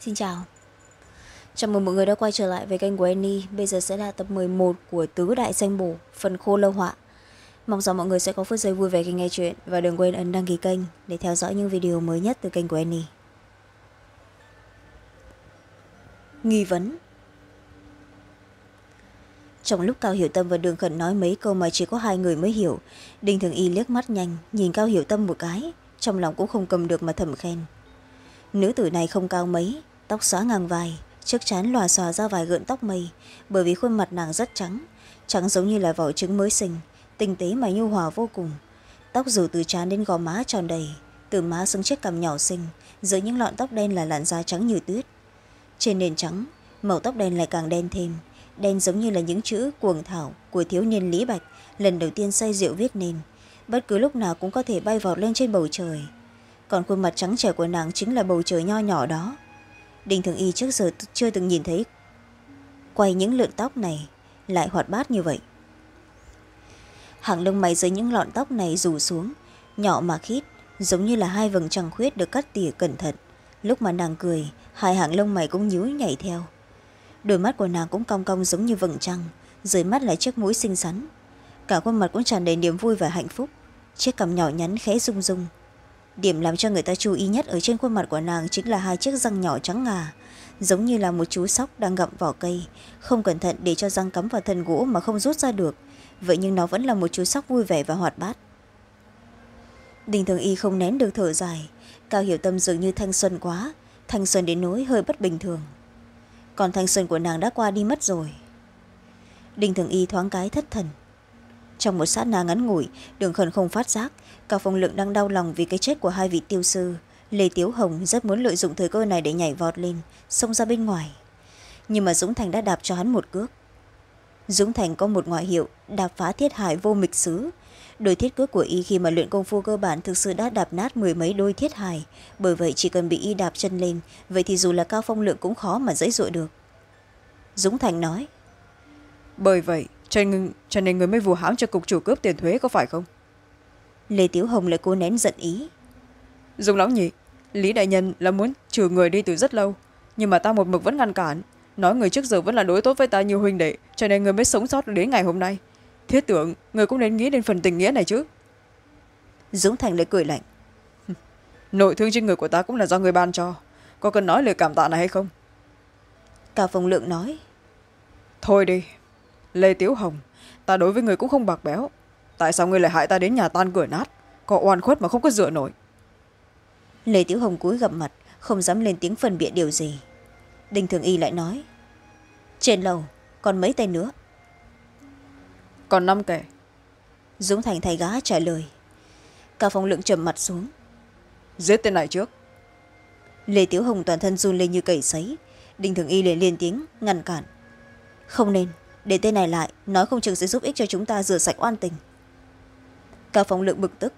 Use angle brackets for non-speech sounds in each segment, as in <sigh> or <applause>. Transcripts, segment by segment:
Xin chào. Chào mừng mọi người đã quay trở lại với kênh của Annie. Bây giờ sẽ là tập 11 của Tứ Đại Danh Bổ, Phần Khô Lâu Họa. Mong rằng mọi người sẽ có phút giây vui vẻ khi nghe chuyện Và đừng quên ấn đăng ký kênh Để theo dõi những video mới nhất từ kênh của Annie. Nghi vấn. Trong lúc cao hiểu tâm và đường khẩn nói mấy câu mà chỉ có hai người mới hiểu, đinh thường y liếc mắt nhanh, nhìn cao hiểu tâm một cái, trong lòng cũng không cầm được mà thầm khen. Nữ tử này không cao mấy tóc xóa ngang vai chiếc chán lòa xòa ra vài gợn tóc mây, bởi vì khuôn mặt nàng rất trắng trắng giống như là vỏ trứng mới sinh, tinh tế mà nhu hòa vô cùng. Tóc dù từ trán đến gò má tròn đầy, từ má xuống chiếc cằm nhỏ xinh, dưới những lọn tóc đen là làn da trắng như tuyết. Trên nền trắng, màu tóc đen lại càng đen thêm, đen giống như là những chữ cuồng thảo của thiếu niên lý bạch lần đầu tiên say rượu viết nên, bất cứ lúc nào cũng có thể bay vọt lên trên bầu trời. Còn khuôn mặt trắng trẻ của nàng chính là bầu trời nho nhỏ đó đinh thường y trước giờ chưa từng nhìn thấy. Quay những lượn tóc này, lại hoạt bát như vậy. Hàng lông mày dưới những lọn tóc này rủ xuống, nhỏ mà khít, giống như là hai vầng trăng khuyết được cắt tỉa cẩn thận. Lúc mà nàng cười, hai hàng lông mày cũng nhíu nhảy theo. Đôi mắt của nàng cũng cong cong giống như vầng trăng, dưới mắt là chiếc mũi xinh xắn. Cả khuôn mặt cũng tràn đầy niềm vui và hạnh phúc. Chiếc cằm nhỏ nhắn khẽ rung rung điểm làm cho người ta chú ý nhất ở trên khuôn mặt của nàng chính là hai chiếc răng nhỏ trắng ngà, giống như là một chú sóc đang gặm vỏ cây, không cẩn thận để cho răng cắm vào thân gỗ mà không rút ra được. Vậy nhưng nó vẫn là một chú sóc vui vẻ và hoạt bát. Đình thường y không nén được thở dài. Cao hiểu tâm dường như thanh xuân quá, thanh xuân đến nỗi hơi bất bình thường. Còn thanh xuân của nàng đã qua đi mất rồi. Đình thường y thoáng cái thất thần trong một sát na ngắn ngủi, đường khẩn không phát giác. Cả phòng lượng đang đau lòng vì cái chết của hai vị tiêu sư. Lê tiếu hồng rất muốn lợi dụng thời cơ này để nhảy vọt lên, xông ra bên ngoài. Nhưng mà dũng thành đã đạp cho hắn một cước. Dũng thành có một ngoại hiệu, đạp phá thiết hải vô mịch xứ. Đôi thiết cước của y khi mà luyện công phu cơ bản thực sự đã đạp nát mười mấy đôi thiết hải bởi vậy chỉ cần bị y đạp chân lên, vậy thì dù là cao phong lượng cũng khó mà dễ dội được. Dũng thành nói, bởi vậy cho nên, cho nên người mới vù hãm cho cục chủ cướp tiền thuế có phải không? Lê tiếu hồng lại cố nén giận ý. Dùng lão nhị lý đại nhân là muốn trừ người đi từ rất lâu nhưng mà ta một mực vẫn ngăn cản. Nói người trước giờ vẫn là đối tốt với ta như huynh đệ cho nên người mới sống sót đến ngày hôm nay. Thiết tưởng người cũng nên nghĩ đến phần tình nghĩa này chứ. Dũng thành lại cười lạnh. <laughs> Nội thương trên người của ta cũng là do người ban cho. Có cần nói lời cảm tạ này hay không? Cao phong lượng nói. Thôi đi lê tiếu hồng ta đối với người cũng không bạc béo. Tại sao người lại hại ta đến nhà tan cửa nát? Có oan khuất mà không có dựa nổi. Lê tiếu hồng cúi gập mặt không dám lên tiếng phân biện điều gì. Đinh thường y lại nói trên lầu còn mấy tên nữa? Còn năm kẻ. Dũng thành thay gá trả lời cả phòng lượng trầm mặt xuống. Giết tên này trước. Lê tiếu hồng toàn thân run lên như cầy sấy. Đinh thường y liền lên tiếng ngăn cản không nên để tên này lại nói không chừng sẽ giúp ích cho chúng ta rửa sạch oan tình. Cao phong lượng bực tức.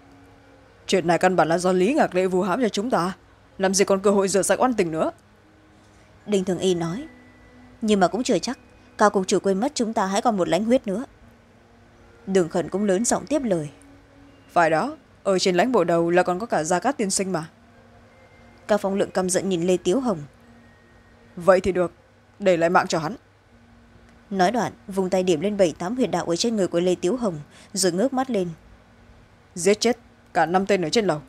Chuyện này căn bản là do lý ngạc lệ vu hãm cho chúng ta. Làm gì còn cơ hội rửa sạch oan tình nữa? Đinh thường y nói. Nhưng mà cũng chưa chắc cao cục chủ quên mất chúng ta hãy còn một lãnh huyết nữa. Đường khẩn cũng lớn giọng tiếp lời. Phải đó ở trên lãnh bộ đầu là còn có cả gia cát tiên sinh mà. Cao phong lượng căm giận nhìn lê tiếu hồng. Vậy thì được để lại mạng cho hắn nói đoạn vùng tay điểm lên bảy tám huyệt đạo ở trên người của lê tiếu hồng rồi ngước mắt lên. Giết chết cả năm tên ở trên lầu.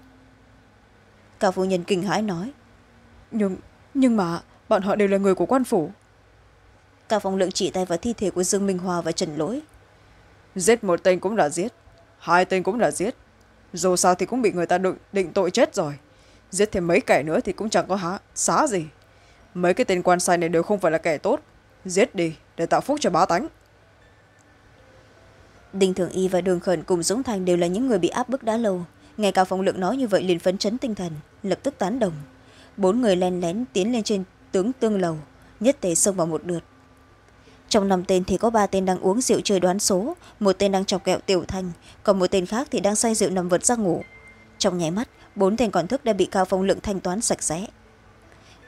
Cao phu nhân kinh hãi nói. Nhưng nhưng mà bọn họ đều là người của quan phủ. Cao phong lượng chỉ tay vào thi thể của dương minh hòa và trần lỗi. Giết một tên cũng là giết hai tên cũng là giết. Dù sao thì cũng bị người ta định, định tội chết rồi. Giết thêm mấy kẻ nữa thì cũng chẳng có há xá gì. Mấy cái tên quan sai này đều không phải là kẻ tốt. Giết đi để tạo phúc cho bá tánh. Đinh thường y và đường khẩn cùng dũng thành đều là những người bị áp bức đã lâu. Ngay cả phong lượng nói như vậy liền phấn chấn tinh thần, lập tức tán đồng. Bốn người len lén tiến lên trên tướng tương lầu, nhất tề xông vào một lượt. Trong năm tên thì có ba tên đang uống rượu chơi đoán số, một tên đang chọc kẹo tiểu thanh còn một tên khác thì đang say rượu nằm vật ra ngủ. Trong nháy mắt, bốn tên còn thức đã bị cao phong lượng thanh toán sạch sẽ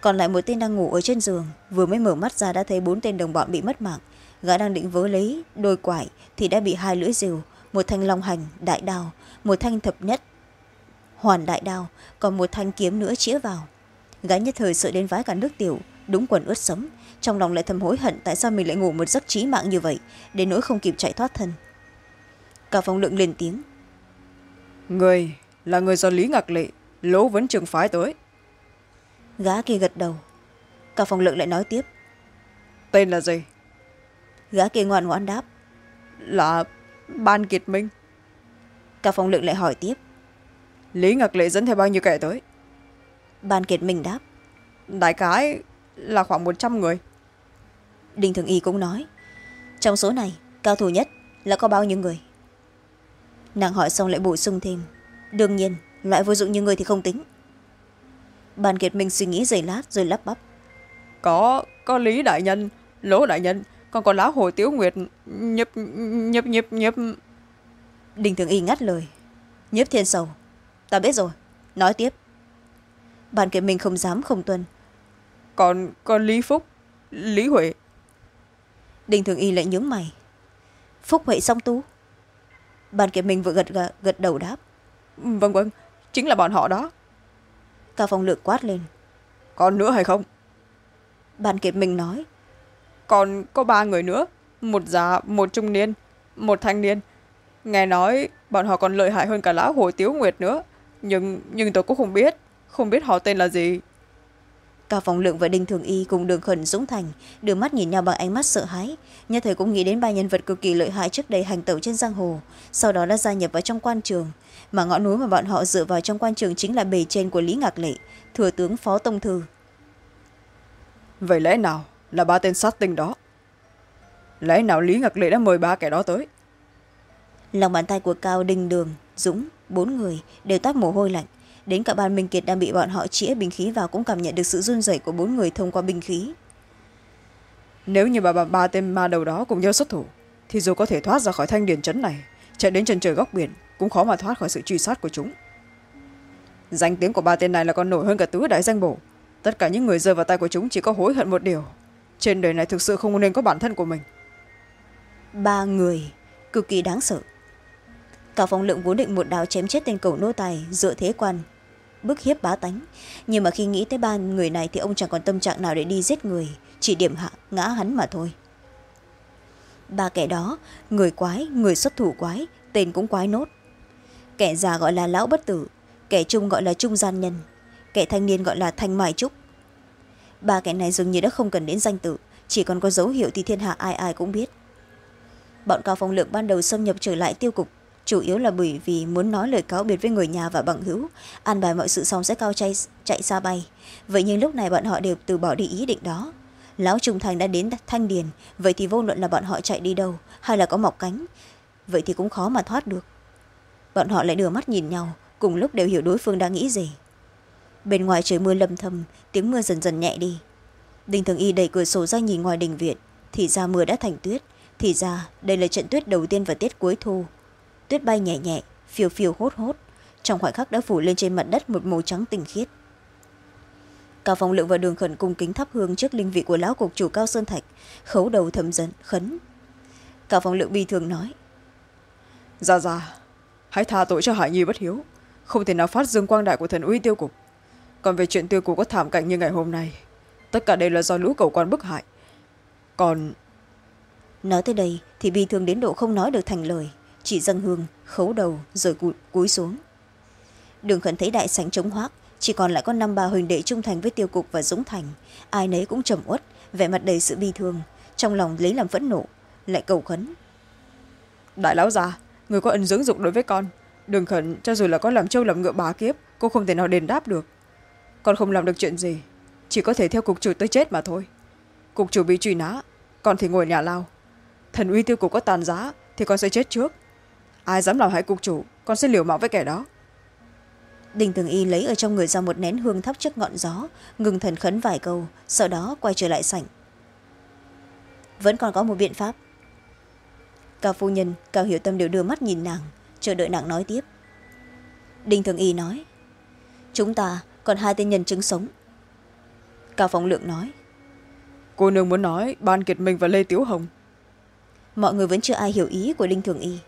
còn lại một tên đang ngủ ở trên giường, vừa mới mở mắt ra đã thấy bốn tên đồng bọn bị mất mạng. Gã đang định vớ lấy đôi quải thì đã bị hai lưỡi rìu, một thanh long hành, đại đao, một thanh thập nhất, hoàn đại đao, còn một thanh kiếm nữa chĩa vào. Gã nhất thời sợ đến vái cả nước tiểu, đúng quần ướt sấm trong lòng lại thầm hối hận tại sao mình lại ngủ một giấc trí mạng như vậy, đến nỗi không kịp chạy thoát thân. Cả phòng lượng lên tiếng. Người là người do lý ngạc lệ, lỗ vấn trường phái tới gã kia gật đầu. Cả phòng lượng lại nói tiếp. Tên là gì? Gã kia ngoan ngoãn đáp. Là ban kiệt minh. Cả phòng lượng lại hỏi tiếp. Lý ngạc lệ dẫn theo bao nhiêu kẻ tới? Ban kiệt minh đáp. Đại cái là khoảng một trăm người. Đinh thường y cũng nói. Trong số này cao thủ nhất là có bao nhiêu người? Nàng hỏi xong lại bổ sung thêm. Đương nhiên loại vô dụng như người thì không tính bàn kiệt minh suy nghĩ giây lát rồi lắp bắp. Có có lý đại nhân lỗ đại nhân còn có lá hồ tiếu nguyệt nhấp nhấp nhấp nhấp. Đinh thường y ngắt lời. Nhiếp thiên sầu ta biết rồi nói tiếp. Bàn kiệt minh không dám không tuân. Còn còn lý phúc lý huệ. Đinh thường y lại nhướng mày. Phúc huệ song tú bàn kiệt minh vừa gật, gật, gật đầu đáp. Vâng vâng chính là bọn họ đó cao phong lược quát lên. Còn nữa hay không? Bàn kiệt minh nói. Còn có ba người nữa một già một trung niên một thanh niên. Nghe nói bọn họ còn lợi hại hơn cả lão hồ tiếu nguyệt nữa. Nhưng nhưng tôi cũng không biết không biết họ tên là gì cao phong lượng và đinh thường y cùng đường khẩn dũng thành đưa mắt nhìn nhau bằng ánh mắt sợ hãi. Nhất thời cũng nghĩ đến ba nhân vật cực kỳ lợi hại trước đây hành tẩu trên giang hồ sau đó đã gia nhập vào trong quan trường. Mà ngọn núi mà bọn họ dựa vào trong quan trường chính là bề trên của lý ngạc lệ thừa tướng phó tông thư. Vậy lẽ nào là ba tên sát tinh đó? Lẽ nào lý ngạc lệ đã mời ba kẻ đó tới? Lòng bàn tay của cao đinh đường dũng bốn người đều toát mồ hôi lạnh đến cả ban minh kiệt đang bị bọn họ chĩa binh khí vào cũng cảm nhận được sự run rẩy của bốn người thông qua binh khí. Nếu như bà bà ba tên ma đầu đó cùng nhau xuất thủ thì dù có thể thoát ra khỏi thanh điền trấn này chạy đến chân trời góc biển cũng khó mà thoát khỏi sự truy sát của chúng. Danh tiếng của ba tên này là còn nổi hơn cả tứ đại danh bổ. Tất cả những người rơi vào tay của chúng chỉ có hối hận một điều. Trên đời này thực sự không nên có bản thân của mình. Ba người cực kỳ đáng sợ. Cả phòng lượng vốn định một đào chém chết tên cầu nô tài dựa thế quan bức hiếp bá tánh. Nhưng mà khi nghĩ tới ba người này thì ông chẳng còn tâm trạng nào để đi giết người, chỉ điểm hạ, ngã hắn mà thôi. Ba kẻ đó, người quái, người xuất thủ quái, tên cũng quái nốt. Kẻ già gọi là lão bất tử, kẻ trung gọi là trung gian nhân, kẻ thanh niên gọi là thanh mai trúc. Ba kẻ này dường như đã không cần đến danh tự, chỉ còn có dấu hiệu thì thiên hạ ai ai cũng biết. Bọn cao phong lượng ban đầu xâm nhập trở lại tiêu cục chủ yếu là bởi vì muốn nói lời cáo biệt với người nhà và bằng hữu an bài mọi sự xong sẽ cao chạy, chạy xa bay. Vậy nhưng lúc này bọn họ đều từ bỏ đi ý định đó. Lão trung thành đã đến thanh điền vậy thì vô luận là bọn họ chạy đi đâu hay là có mọc cánh vậy thì cũng khó mà thoát được. Bọn họ lại đưa mắt nhìn nhau cùng lúc đều hiểu đối phương đang nghĩ gì. Bên ngoài trời mưa lâm thầm tiếng mưa dần dần nhẹ đi. Đinh thường y đẩy cửa sổ ra nhìn ngoài đình viện thì ra mưa đã thành tuyết. Thì ra đây là trận tuyết đầu tiên vào tiết cuối thu tuyết bay nhẹ nhẹ phiêu phiêu hốt hốt. Trong khoảnh khắc đã phủ lên trên mặt đất một màu trắng tinh khiết. Cao phong lượng và đường khẩn cung kính thắp hương trước linh vị của lão cục chủ cao sơn thạch khấu đầu thầm dần khấn. Cao phong lượng bi thường nói dạ dạ hãy tha tội cho hải nhi bất hiếu không thể nào phát dương quang đại của thần uy tiêu cục. Còn về chuyện tiêu cục có thảm cảnh như ngày hôm nay tất cả đều là do lũ cầu quan bức hại. Còn nói tới đây thì bi thương đến độ không nói được thành lời chỉ dâng hương, khấu đầu, rồi cúi xuống. Đường khẩn thấy đại sảnh trống hoác, chỉ còn lại có năm ba huỳnh đệ trung thành với tiêu cục và dũng thành. Ai nấy cũng trầm uất, vẻ mặt đầy sự bi thương, trong lòng lấy làm phẫn nộ, lại cầu khấn. Đại lão già, người có ân dưỡng dục đối với con đường khẩn cho dù là có làm trâu làm ngựa bá kiếp cô không thể nào đền đáp được. Con không làm được chuyện gì, chỉ có thể theo cục chủ tới chết mà thôi. Cục chủ bị truy nã, con thì ngồi nhà lao. Thần uy tiêu cục có tàn giá, thì con sẽ chết trước ai dám làm hại cục chủ con sẽ liều mạng với kẻ đó. Đình thường y lấy ở trong người ra một nén hương thắp trước ngọn gió ngừng thần khấn vài câu sau đó quay trở lại sảnh. Vẫn còn có một biện pháp. Cao phu nhân cao hiểu tâm đều đưa mắt nhìn nàng chờ đợi nàng nói tiếp. Đinh thường y nói chúng ta còn hai tên nhân chứng sống. Cao phong lượng nói cô nương muốn nói ban kiệt minh và lê tiếu hồng. Mọi người vẫn chưa ai hiểu ý của đinh thường y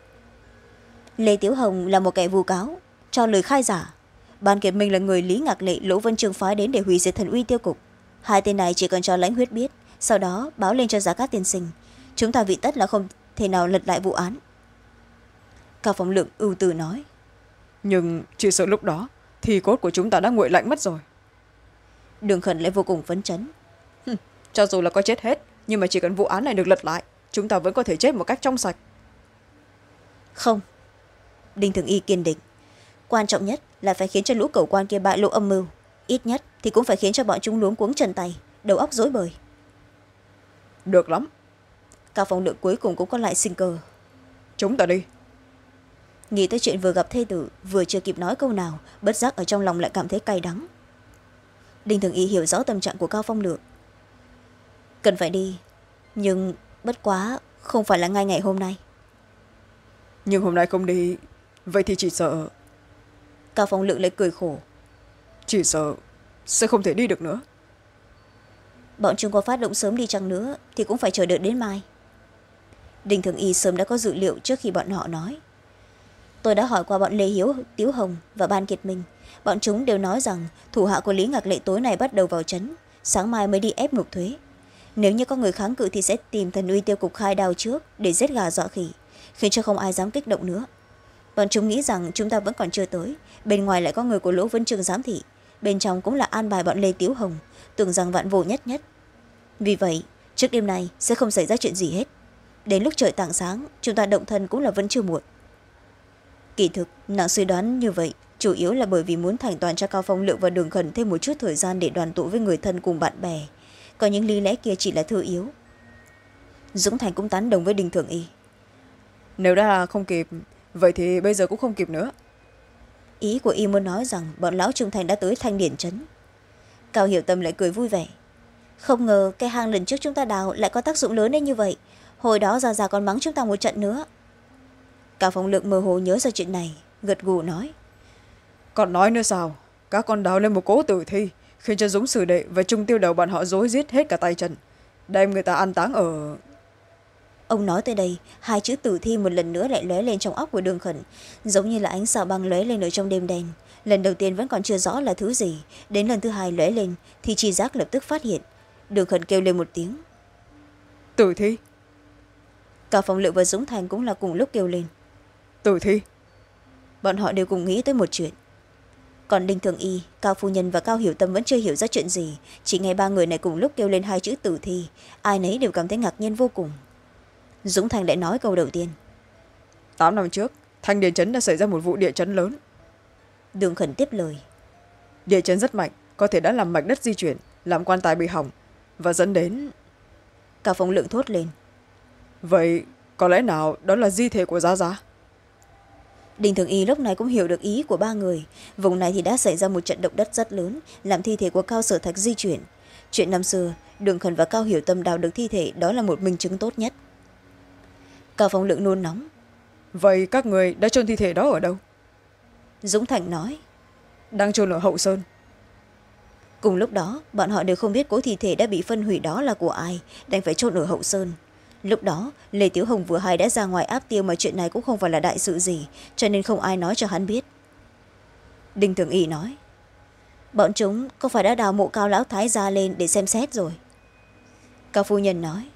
lê tiếu hồng là một kẻ vu cáo cho lời khai giả. Ban kiệt minh là người lý ngạc lệ lỗ vân trường phái đến để hủy diệt thần uy tiêu cục. Hai tên này chỉ cần cho lãnh huyết biết sau đó báo lên cho giá cát tiên sinh. Chúng ta vị tất là không thể nào lật lại vụ án. Cao phong lượng ưu tư nói. Nhưng chỉ sợ lúc đó thì cốt của chúng ta đã nguội lạnh mất rồi. Đường khẩn lại vô cùng phấn chấn. Cho dù là có chết hết nhưng mà chỉ cần vụ án này được lật lại chúng ta vẫn có thể chết một cách trong sạch. Không đinh thường y kiên định. Quan trọng nhất là phải khiến cho lũ cầu quan kia bại lộ âm mưu. Ít nhất thì cũng phải khiến cho bọn chúng luống cuống chân tay đầu óc rối bời. Được lắm. Cao phong lượng cuối cùng cũng có lại sinh cơ. Chúng ta đi. Nghĩ tới chuyện vừa gặp thê tử vừa chưa kịp nói câu nào bất giác ở trong lòng lại cảm thấy cay đắng. Đinh thường y hiểu rõ tâm trạng của cao phong lượng. Cần phải đi nhưng bất quá không phải là ngay ngày hôm nay. Nhưng hôm nay không đi vậy thì chỉ sợ. Cao phong lượng lại cười khổ. Chỉ sợ sẽ không thể đi được nữa. Bọn chúng có phát động sớm đi chăng nữa thì cũng phải chờ đợi đến mai. Đinh thường y sớm đã có dự liệu trước khi bọn họ nói. Tôi đã hỏi qua bọn lê hiếu tiếu hồng và ban kiệt minh. Bọn chúng đều nói rằng thủ hạ của lý ngạc lệ tối này bắt đầu vào trấn sáng mai mới đi ép nộp thuế. Nếu như có người kháng cự thì sẽ tìm thần uy tiêu cục khai đào trước để giết gà dọa khỉ khiến cho không ai dám kích động nữa bọn chúng nghĩ rằng chúng ta vẫn còn chưa tới. Bên ngoài lại có người của lỗ vân trường giám thị. Bên trong cũng là an bài bọn lê tiếu hồng, tưởng rằng vạn vô nhất nhất. Vì vậy, trước đêm nay sẽ không xảy ra chuyện gì hết. Đến lúc trời tảng sáng, chúng ta động thân cũng là vẫn chưa muộn. Kỳ thực, nàng suy đoán như vậy chủ yếu là bởi vì muốn thành toàn cho cao phong lượng và đường khẩn thêm một chút thời gian để đoàn tụ với người thân cùng bạn bè. Có những lý lẽ kia chỉ là thư yếu. Dũng thành cũng tán đồng với đình thượng y. Nếu đã không kịp vậy thì bây giờ cũng không kịp nữa. Ý của y muốn nói rằng bọn lão trung thành đã tới thanh điển trấn. Cao hiểu tâm lại cười vui vẻ. Không ngờ cái hang lần trước chúng ta đào lại có tác dụng lớn đến như vậy. Hồi đó già già còn mắng chúng ta một trận nữa. Cao phong lượng mơ hồ nhớ ra chuyện này gật gù nói. Còn nói nữa sao? Các con đào lên một cố tử thi khiến cho dũng sử đệ và trung tiêu đầu bọn họ dối giết hết cả tay chân. Đem người ta an táng ở ông nói tới đây hai chữ tử thi một lần nữa lại lóe lên trong óc của đường khẩn giống như là ánh xào băng lóe lên ở trong đêm đen. Lần đầu tiên vẫn còn chưa rõ là thứ gì đến lần thứ hai lóe lên thì chi giác lập tức phát hiện. Đường khẩn kêu lên một tiếng. Tử thi. Cả phòng lựu và dũng thành cũng là cùng lúc kêu lên. Tử thi. Bọn họ đều cùng nghĩ tới một chuyện. Còn đinh thường y cao phu nhân và cao hiểu tâm vẫn chưa hiểu ra chuyện gì. Chỉ nghe ba người này cùng lúc kêu lên hai chữ tử thi. Ai nấy đều cảm thấy ngạc nhiên vô cùng dũng thành lại nói câu đầu tiên. Tám năm trước thanh điền chấn đã xảy ra một vụ địa chấn lớn. Đường khẩn tiếp lời. Địa chấn rất mạnh có thể đã làm mạch đất di chuyển làm quan tài bị hỏng và dẫn đến cao phong lượng thốt lên. Vậy có lẽ nào đó là di thể của giá giá? Đình thường y lúc này cũng hiểu được ý của ba người. Vùng này thì đã xảy ra một trận động đất rất lớn làm thi thể của cao sở thạch di chuyển. Chuyện năm xưa đường khẩn và cao hiểu tâm đào được thi thể đó là một minh chứng tốt nhất cao phong lượng nôn nóng. Vậy các người đã chôn thi thể đó ở đâu? Dũng thành nói. Đang chôn ở hậu sơn. Cùng lúc đó bọn họ đều không biết cố thi thể đã bị phân hủy đó là của ai đành phải chôn ở hậu sơn. Lúc đó lê tiếu hồng vừa hay đã ra ngoài áp tiêu mà chuyện này cũng không phải là đại sự gì cho nên không ai nói cho hắn biết. Đinh thường y nói bọn chúng có phải đã đào mộ cao lão thái ra lên để xem xét rồi? Cao phu nhân nói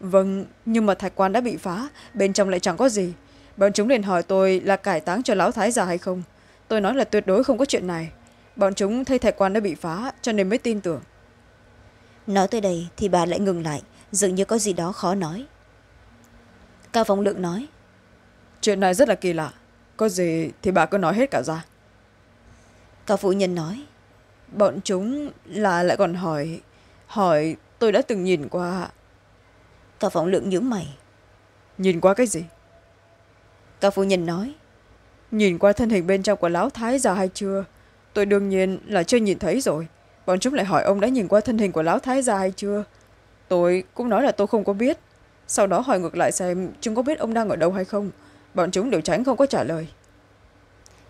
vâng nhưng mà thạch quan đã bị phá bên trong lại chẳng có gì. Bọn chúng liền hỏi tôi là cải táng cho lão thái già hay không. Tôi nói là tuyệt đối không có chuyện này. Bọn chúng thấy thạch quan đã bị phá cho nên mới tin tưởng. Nói tới đây thì bà lại ngừng lại dường như có gì đó khó nói. Cao phong lượng nói chuyện này rất là kỳ lạ. Có gì thì bà cứ nói hết cả ra. Cao phụ nhân nói bọn chúng là lại còn hỏi hỏi tôi đã từng nhìn qua cao phong lượng nhướng mày. Nhìn qua cái gì? Cao phu nhân nói. Nhìn qua thân hình bên trong của lão thái già hay chưa? Tôi đương nhiên là chưa nhìn thấy rồi. Bọn chúng lại hỏi ông đã nhìn qua thân hình của lão thái già hay chưa? Tôi cũng nói là tôi không có biết. Sau đó hỏi ngược lại xem chúng có biết ông đang ở đâu hay không. Bọn chúng đều tránh không có trả lời.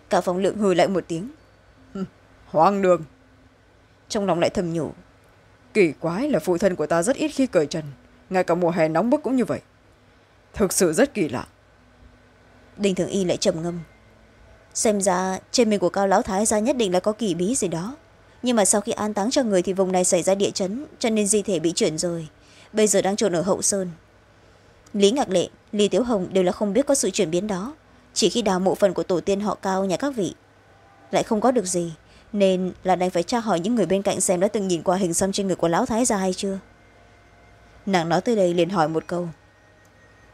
Cả phòng lượng hừ lại một tiếng. Hoang đường. Trong lòng lại thầm nhủ. Kỳ quái là phụ thân của ta rất ít khi cởi trần ngay cả mùa hè nóng bức cũng như vậy. Thực sự rất kỳ lạ. Đinh thường y lại trầm ngâm. Xem ra trên mình của cao lão thái gia nhất định là có kỳ bí gì đó. Nhưng mà sau khi an táng cho người thì vùng này xảy ra địa chấn, cho nên di thể bị chuyển rồi. Bây giờ đang trộn ở hậu sơn. Lý ngạc lệ, lý tiếu hồng đều là không biết có sự chuyển biến đó. Chỉ khi đào mộ phần của tổ tiên họ cao nhà các vị, lại không có được gì. Nên là đành phải tra hỏi những người bên cạnh xem đã từng nhìn qua hình xăm trên người của lão thái gia hay chưa nàng nói tới đây liền hỏi một câu.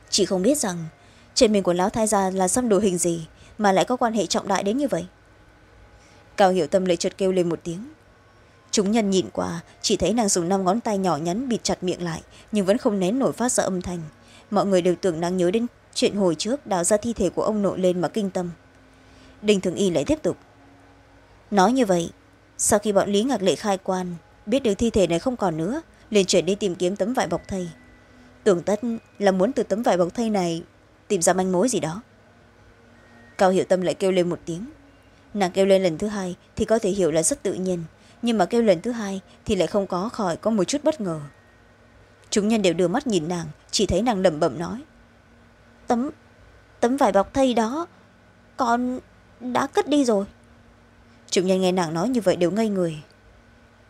Chị không biết rằng, trên mình của lão thái gia là xăm đồ hình gì mà lại có quan hệ trọng đại đến như vậy. Cao hiểu tâm lại chợt kêu lên một tiếng. Chúng nhân nhìn qua, chỉ thấy nàng dùng năm ngón tay nhỏ nhắn bịt chặt miệng lại, nhưng vẫn không nén nổi phát ra âm thanh. Mọi người đều tưởng nàng nhớ đến chuyện hồi trước đào ra thi thể của ông nội lên mà kinh tâm. Đinh thường y lại tiếp tục. Nói như vậy, sau khi bọn lý ngạc lệ khai quan, biết được thi thể này không còn nữa liền chuyển đi tìm kiếm tấm vải bọc thây. Tưởng tất là muốn từ tấm vải bọc thây này tìm ra manh mối gì đó. Cao hiệu tâm lại kêu lên một tiếng. Nàng kêu lên lần thứ hai thì có thể hiểu là rất tự nhiên, nhưng mà kêu lần thứ hai thì lại không có khỏi có một chút bất ngờ. Chúng nhân đều đưa mắt nhìn nàng, chỉ thấy nàng lẩm bẩm nói. Tấm tấm vải bọc thây đó, con đã cất đi rồi. Chúng nhân nghe nàng nói như vậy đều ngây người.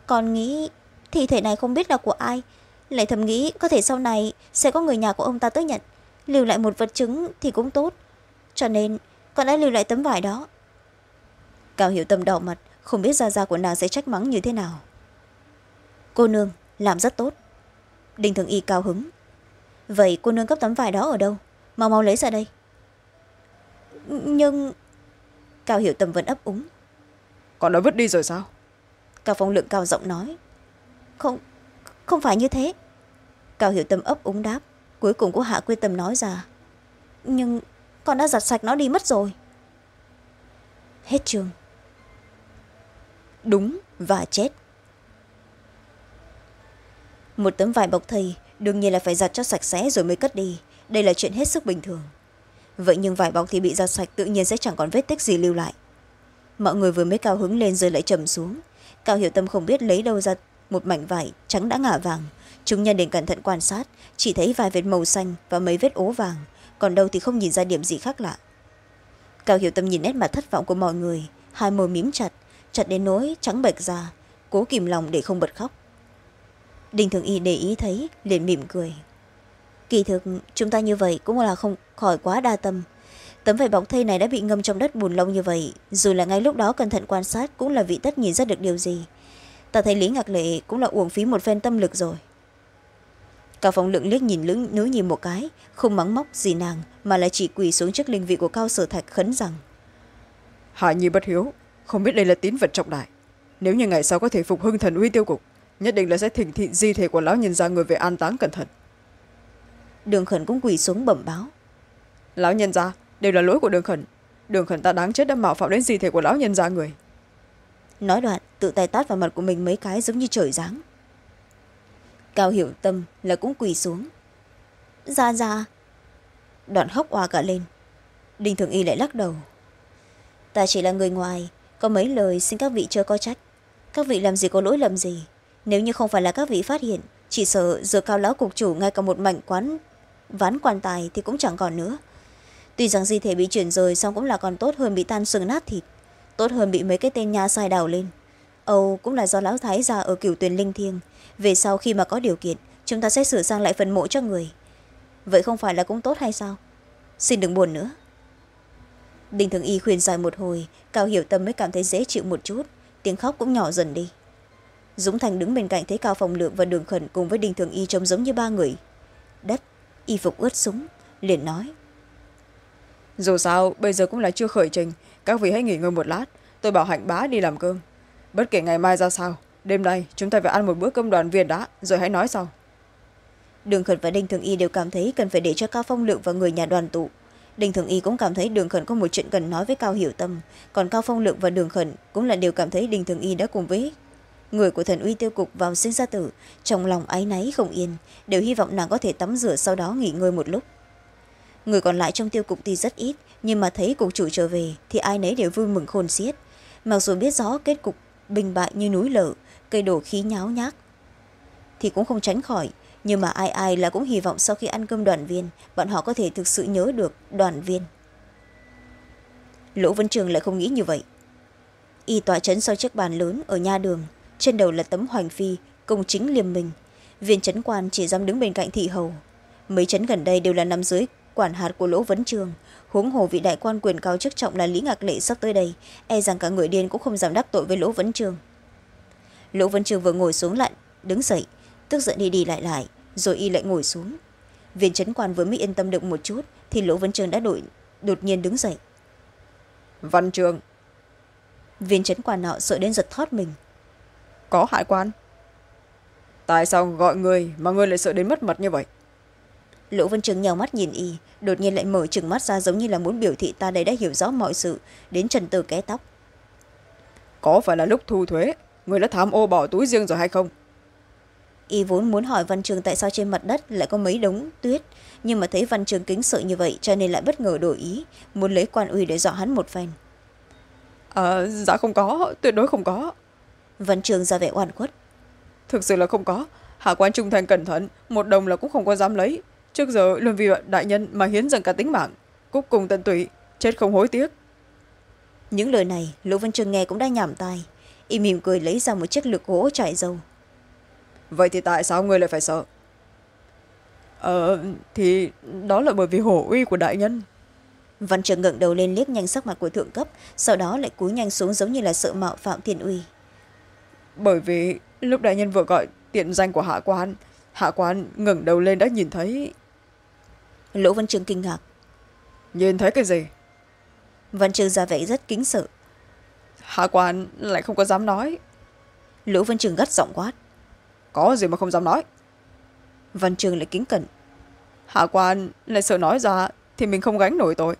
Con nghĩ thi thể này không biết là của ai. Lại thầm nghĩ có thể sau này sẽ có người nhà của ông ta tới nhận. Lưu lại một vật chứng thì cũng tốt. Cho nên con đã lưu lại tấm vải đó. Cao hiểu tâm đỏ mặt không biết gia gia của nàng sẽ trách mắng như thế nào. Cô nương làm rất tốt. Đinh thường y cao hứng. Vậy cô nương cấp tấm vải đó ở đâu? Mau mau lấy ra đây. Nhưng cao hiểu tâm vẫn ấp úng. Còn đã vứt đi rồi sao? Cao phong lượng cao giọng nói không không phải như thế. Cao hiểu tâm ấp úng đáp. Cuối cùng cũng hạ quyết tâm nói ra. Nhưng con đã giặt sạch nó đi mất rồi. Hết chương đúng và chết. Một tấm vải bọc thầy đương nhiên là phải giặt cho sạch sẽ rồi mới cất đi. Đây là chuyện hết sức bình thường. Vậy nhưng vải bọc thì bị giặt sạch tự nhiên sẽ chẳng còn vết tích gì lưu lại. Mọi người vừa mới cao hứng lên rồi lại trầm xuống. Cao hiểu tâm không biết lấy đâu ra một mảnh vải trắng đã ngả vàng. Chúng nhân đến cẩn thận quan sát, chỉ thấy vài vết màu xanh và mấy vết ố vàng, còn đâu thì không nhìn ra điểm gì khác lạ. Cao hiểu tâm nhìn nét mặt thất vọng của mọi người, hai môi mím chặt chặt đến nỗi trắng bệch ra, cố kìm lòng để không bật khóc. Đinh thường y để ý thấy, liền mỉm cười. Kỳ thực, chúng ta như vậy cũng là không khỏi quá đa tâm. Tấm vải bọc thây này đã bị ngâm trong đất bùn lông như vậy, dù là ngay lúc đó cẩn thận quan sát cũng là vị tất nhìn ra được điều gì ta thấy lý ngạc lệ cũng là uổng phí một phen tâm lực rồi. Cả phòng lượng liếc nhìn nữ, nữ nhìn một cái không mắng móc gì nàng mà lại chỉ quỳ xuống trước linh vị của cao sở thạch khấn rằng hạ nhi bất hiếu không biết đây là tín vật trọng đại. Nếu như ngày sau có thể phục hưng thần uy tiêu cục nhất định là sẽ thỉnh thị di thể của lão nhân gia người về an táng cẩn thận. Đường khẩn cũng quỳ xuống bẩm báo. Lão nhân gia đều là lỗi của đường khẩn. Đường khẩn ta đáng chết đã mạo phạm đến di thể của lão nhân gia người nói đoạn, tự tay tát vào mặt của mình mấy cái giống như trời giáng. Cao hiểu tâm là cũng quỳ xuống. Ra ra. Đoạn hốc oa cả lên. Đinh thường y lại lắc đầu. Ta chỉ là người ngoài, có mấy lời xin các vị chưa có trách. Các vị làm gì có lỗi lầm gì? Nếu như không phải là các vị phát hiện, chỉ sợ giờ cao lão cục chủ ngay cả một mảnh quán, ván quan tài thì cũng chẳng còn nữa. Tuy rằng di thể bị chuyển rời, xong cũng là còn tốt hơn bị tan sừng nát thịt tốt hơn bị mấy cái tên nha sai đào lên. Âu cũng là do lão thái già ở cửu tuyền linh thiêng. Về sau khi mà có điều kiện, chúng ta sẽ sửa sang lại phần mộ cho người. Vậy không phải là cũng tốt hay sao? Xin đừng buồn nữa. Đinh thường y khuyên dài một hồi, cao hiểu tâm mới cảm thấy dễ chịu một chút. Tiếng khóc cũng nhỏ dần đi. Dũng thành đứng bên cạnh thấy cao phòng lượng và đường khẩn cùng với đinh thường y trông giống như ba người. Đất, y phục ướt súng, liền nói. Dù sao, bây giờ cũng là chưa khởi trình các vị hãy nghỉ ngơi một lát, tôi bảo hạnh bá đi làm cơm. Bất kể ngày mai ra sao, đêm nay chúng ta phải ăn một bữa cơm đoàn viên đã, rồi hãy nói sau. Đường khẩn và đinh thường y đều cảm thấy cần phải để cho cao phong lượng và người nhà đoàn tụ. Đinh thường y cũng cảm thấy đường khẩn có một chuyện cần nói với cao hiểu tâm, còn cao phong lượng và đường khẩn cũng là điều cảm thấy đinh thường y đã cùng với người của thần uy tiêu cục vào sinh ra tử. Trong lòng áy náy không yên, đều hy vọng nàng có thể tắm rửa sau đó nghỉ ngơi một lúc. Người còn lại trong tiêu cục thì rất ít nhưng mà thấy cục chủ trở về thì ai nấy đều vui mừng khôn xiết. Mặc dù biết rõ kết cục bình bại như núi lở cây đổ khí nháo nhác thì cũng không tránh khỏi. Nhưng mà ai ai là cũng hy vọng sau khi ăn cơm đoàn viên bọn họ có thể thực sự nhớ được đoàn viên. Lỗ vân trường lại không nghĩ như vậy. Y tọa trấn sau chiếc bàn lớn ở nha đường trên đầu là tấm hoành phi công chính liềm mình, viên trấn quan chỉ dám đứng bên cạnh thị hầu. Mấy trấn gần đây đều là nằm dưới quản hạt của lỗ vấn trường huống hồ vị đại quan quyền cao chức trọng là lý ngạc lệ sắp tới đây e rằng cả người điên cũng không dám đắc tội với lỗ vấn trường. Lỗ vấn trường vừa ngồi xuống lại đứng dậy tức giận đi đi lại lại rồi y lại ngồi xuống. Viên trấn quan vừa mới yên tâm được một chút thì lỗ vấn trường đã đổi đột nhiên đứng dậy. Văn trường. Viên trấn quan nọ sợ đến giật thoát mình. Có hại quan. Tại sao gọi người mà người lại sợ đến mất mật như vậy lỗ vân trường nhào mắt nhìn y đột nhiên lại mở chừng mắt ra giống như là muốn biểu thị ta đây đã hiểu rõ mọi sự đến trần từ ké tóc. Có phải là lúc thu thuế? Người đã tham ô bỏ túi riêng rồi hay không? Y vốn muốn hỏi văn trường tại sao trên mặt đất lại có mấy đống tuyết nhưng mà thấy văn trường kính sợ như vậy cho nên lại bất ngờ đổi ý muốn lấy quan uy để dọa hắn một phen. À, dạ không có tuyệt đối không có. Văn trường ra vẻ oan khuất. Thực sự là không có. Hạ quan trung thành cẩn thận một đồng là cũng không có dám lấy trước giờ luôn vì đại nhân mà hiến dần cả tính mạng cúc cùng tận tụy chết không hối tiếc. Những lời này lỗ văn trường nghe cũng đã nhảm tai. Y mỉm cười lấy ra một chiếc lược gỗ trải dầu. Vậy thì tại sao ngươi lại phải sợ? Ờ thì đó là bởi vì hổ uy của đại nhân. Văn trường ngẩng đầu lên liếc nhanh sắc mặt của thượng cấp sau đó lại cúi nhanh xuống giống như là sợ mạo phạm thiên uy. Bởi vì lúc đại nhân vừa gọi tiện danh của hạ quan hạ quan ngẩng đầu lên đã nhìn thấy lỗ văn trường kinh ngạc. Nhìn thấy cái gì? Văn trường ra vẻ rất kính sợ. Hạ quan lại không có dám nói. Lỗ văn trường gắt giọng quát. Có gì mà không dám nói? Văn trường lại kính cẩn. Hạ quan lại sợ nói ra thì mình không gánh nổi tội.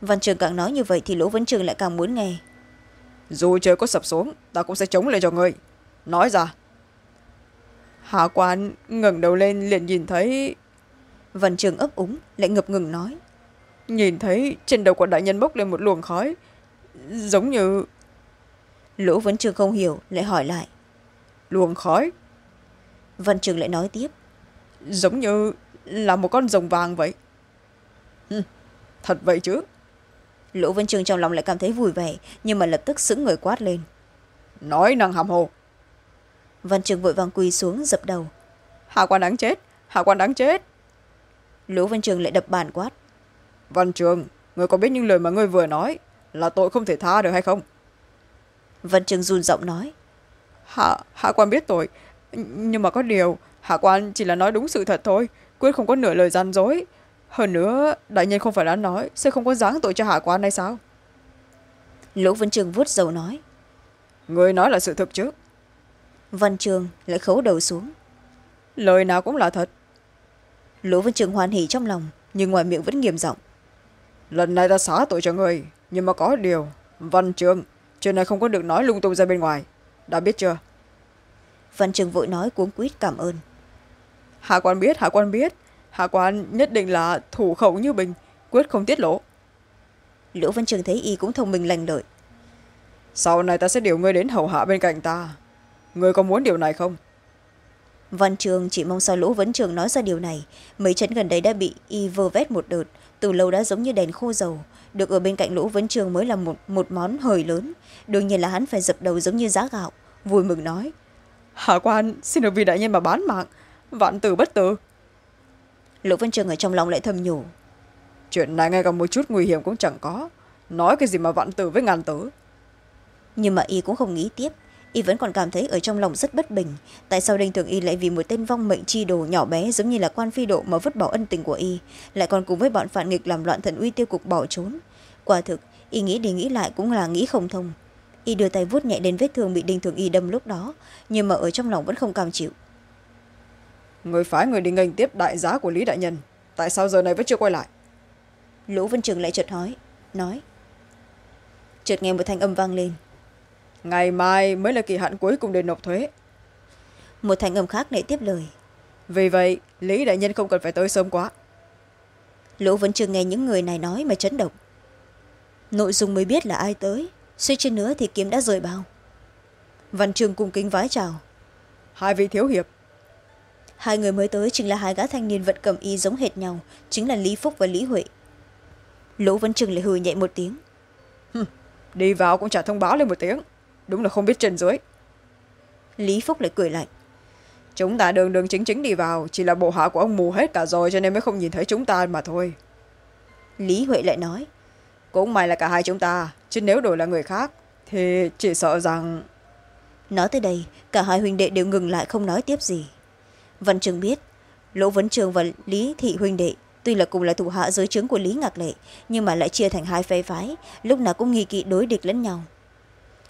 Văn trường càng nói như vậy thì lỗ văn trường lại càng muốn nghe. Dù trời có sập xuống ta cũng sẽ chống lên cho người nói ra. Hạ quan ngẩng đầu lên liền nhìn thấy văn trường ấp úng lại ngập ngừng nói. Nhìn thấy trên đầu của đại nhân bốc lên một luồng khói giống như lỗ văn trường không hiểu lại hỏi lại. Luồng khói? Văn trường lại nói tiếp. Giống như là một con rồng vàng vậy. Hừ, thật vậy chứ? Lỗ văn trường trong lòng lại cảm thấy vui vẻ nhưng mà lập tức sững người quát lên. Nói năng hàm hồ. Văn trường vội vàng quỳ xuống dập đầu. Hạ quan đáng chết hạ quan đáng chết lỗ văn trường lại đập bàn quát. Văn trường người có biết những lời mà ngươi vừa nói là tội không thể tha được hay không? Văn trường run giọng nói. Hạ hạ quan biết tội nhưng mà có điều hạ quan chỉ là nói đúng sự thật thôi quyết không có nửa lời gian dối. Hơn nữa đại nhân không phải đã nói sẽ không có dáng tội cho hạ quan hay sao? Lỗ văn trường vuốt dầu nói. Người nói là sự thực chứ. Văn trường lại khấu đầu xuống. Lời nào cũng là thật lỗ văn trường hoan hỉ trong lòng nhưng ngoài miệng vẫn nghiêm giọng. Lần này ta xá tội cho người nhưng mà có điều văn trường chuyện này không có được nói lung tung ra bên ngoài. Đã biết chưa? Văn trường vội nói cuống quýt cảm ơn. Hạ quan biết hạ quan biết. Hạ quan nhất định là thủ khẩu như bình quyết không tiết lộ. Lỗ văn trường thấy y cũng thông minh lành lợi. Sau này ta sẽ điều ngươi đến hầu hạ bên cạnh ta. Ngươi có muốn điều này không văn trường chỉ mong sao lỗ vấn trường nói ra điều này. Mấy trận gần đây đã bị y vơ vét một đợt từ lâu đã giống như đèn khô dầu. Được ở bên cạnh lỗ vấn trường mới là một, một món hời lớn. Đương nhiên là hắn phải dập đầu giống như giá gạo. Vui mừng nói hạ quan xin được vì đại nhân mà bán mạng. Vạn tử bất tử. Lỗ văn trường ở trong lòng lại thầm nhủ. Chuyện này ngay cả một chút nguy hiểm cũng chẳng có. Nói cái gì mà vạn tử với ngàn tử? Nhưng mà y cũng không nghĩ tiếp y vẫn còn cảm thấy ở trong lòng rất bất bình. Tại sao đinh thường y lại vì một tên vong mệnh chi đồ nhỏ bé giống như là quan phi độ mà vứt bỏ ân tình của y lại còn cùng với bọn phản nghịch làm loạn thần uy tiêu cục bỏ trốn? Quả thực y nghĩ đi nghĩ lại cũng là nghĩ không thông. Y đưa tay vuốt nhẹ đến vết thương bị đinh thường y đâm lúc đó nhưng mà ở trong lòng vẫn không cam chịu. Người phái người đi nghênh tiếp đại giá của lý đại nhân tại sao giờ này vẫn chưa quay lại? Lỗ vân trường lại chợt hỏi nói. Chợt nghe một thanh âm vang lên ngày mai mới là kỳ hạn cuối cùng để nộp thuế. Một thanh âm khác lại tiếp lời. Vì vậy lý đại nhân không cần phải tới sớm quá. Lỗ vẫn chưa nghe những người này nói mà chấn động. Nội dung mới biết là ai tới suy trên nữa thì kiếm đã rời bao. Văn trường cung kính vái chào. Hai vị thiếu hiệp. Hai người mới tới chính là hai gã thanh niên vận cầm y giống hệt nhau chính là lý phúc và lý huệ. Lỗ văn trường lại hừ nhẹ một tiếng. Đi vào cũng chả thông báo lên một tiếng đúng là không biết trên dưới. Lý phúc lại cười lạnh. Chúng ta đường đường chính chính đi vào chỉ là bộ hạ của ông mù hết cả rồi cho nên mới không nhìn thấy chúng ta mà thôi. Lý huệ lại nói. Cũng may là cả hai chúng ta chứ nếu đổi là người khác thì chỉ sợ rằng nói tới đây cả hai huynh đệ đều ngừng lại không nói tiếp gì. Văn trường biết lỗ vấn trường và lý thị huynh đệ tuy là cùng là thủ hạ giới trướng của lý ngạc lệ nhưng mà lại chia thành hai phe phái lúc nào cũng nghi kỵ đối địch lẫn nhau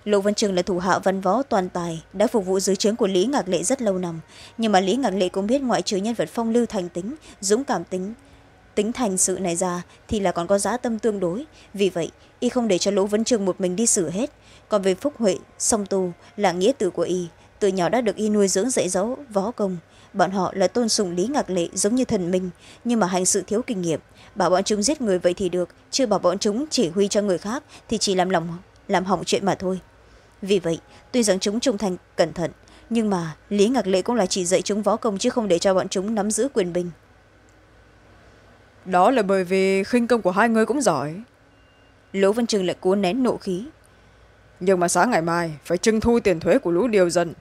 lỗ văn trường là thủ hạ văn võ toàn tài, đã phục vụ dưới trướng của lý ngạc lệ rất lâu năm. Nhưng mà lý ngạc lệ cũng biết ngoại trừ nhân vật phong lưu thành tính, dũng cảm tính tính thành sự này ra, thì là còn có giá tâm tương đối. Vì vậy, y không để cho lỗ vấn trường một mình đi xử hết. Còn về phúc huệ, song tu là nghĩa tử của y. Từ nhỏ đã được y nuôi dưỡng dạy dỗ, võ công. Bọn họ là tôn sùng lý ngạc lệ giống như thần minh, nhưng mà hành sự thiếu kinh nghiệm. Bảo bọn chúng giết người vậy thì được, chưa bảo bọn chúng chỉ huy cho người khác thì chỉ làm lòng, làm hỏng chuyện mà thôi vì vậy tuy rằng chúng trung thành cẩn thận nhưng mà lý ngạc lệ cũng là chỉ dạy chúng võ công chứ không để cho bọn chúng nắm giữ quyền binh. Đó là bởi vì khinh công của hai người cũng giỏi. Lỗ văn trừng lại cố nén nộ khí. Nhưng mà sáng ngày mai phải trưng thu tiền thuế của lũ điều dân.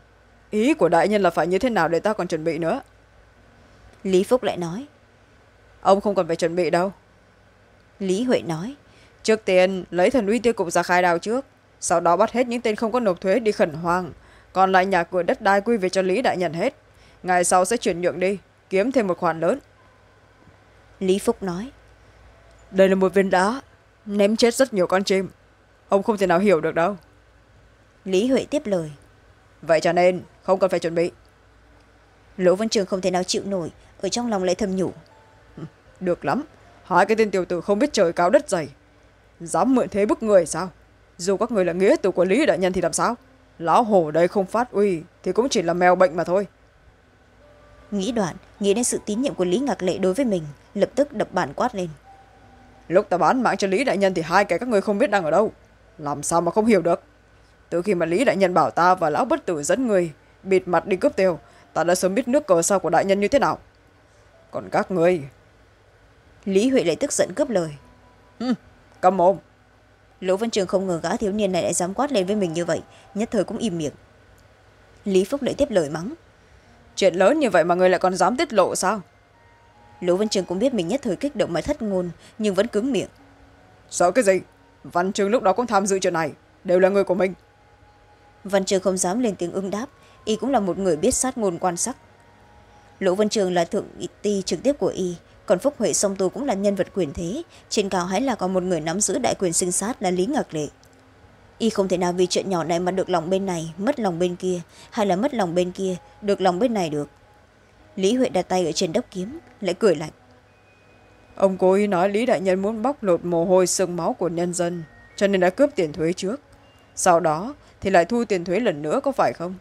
Ý của đại nhân là phải như thế nào để ta còn chuẩn bị nữa? Lý phúc lại nói. Ông không cần phải chuẩn bị đâu. Lý huệ nói. Trước tiên lấy thần uy tiêu cục ra khai đào trước sau đó bắt hết những tên không có nộp thuế đi khẩn hoang. Còn lại nhà cửa đất đai quy về cho lý đại nhân hết. Ngày sau sẽ chuyển nhượng đi kiếm thêm một khoản lớn. Lý phúc nói đây là một viên đá ném chết rất nhiều con chim. Ông không thể nào hiểu được đâu. Lý huệ tiếp lời vậy cho nên không cần phải chuẩn bị. Lỗ văn trường không thể nào chịu nổi ở trong lòng lại thầm nhủ. Được lắm hai cái tên tiểu tử không biết trời cao đất dày. Dám mượn thế bức người sao dù các người là nghĩa tử của lý đại nhân thì làm sao? Lão hổ đây không phát uy thì cũng chỉ là mèo bệnh mà thôi. Nghĩ đoạn nghĩ đến sự tín nhiệm của lý ngạc lệ đối với mình lập tức đập bản quát lên. Lúc ta bán mạng cho lý đại nhân thì hai kẻ các người không biết đang ở đâu. Làm sao mà không hiểu được? Từ khi mà lý đại nhân bảo ta và lão bất tử dẫn người bịt mặt đi cướp tiêu ta đã sớm biết nước cờ sau của đại nhân như thế nào. Còn các người? Lý huệ lại tức giận cướp lời. Hừm cầm mồm lỗ văn trường không ngờ gã thiếu niên này lại dám quát lên với mình như vậy nhất thời cũng im miệng. Lý phúc lại tiếp lời mắng. Chuyện lớn như vậy mà người lại còn dám tiết lộ sao? Lỗ văn trường cũng biết mình nhất thời kích động mà thất ngôn nhưng vẫn cứng miệng. Sợ cái gì? Văn trường lúc đó cũng tham dự chuyện này đều là người của mình. Văn trường không dám lên tiếng ưng đáp y cũng là một người biết sát ngôn quan sắc lỗ văn trường là thượng ty trực tiếp của y còn phúc huệ song tu cũng là nhân vật quyền thế. Trên cao hay là còn một người nắm giữ đại quyền sinh sát là lý ngạc lệ. Y không thể nào vì chuyện nhỏ này mà được lòng bên này mất lòng bên kia hay là mất lòng bên kia được lòng bên này được. Lý huệ đặt tay ở trên đốc kiếm lại cười lạnh. Ông cố ý nói lý đại nhân muốn bóc lột mồ hôi sương máu của nhân dân cho nên đã cướp tiền thuế trước. Sau đó thì lại thu tiền thuế lần nữa có phải không?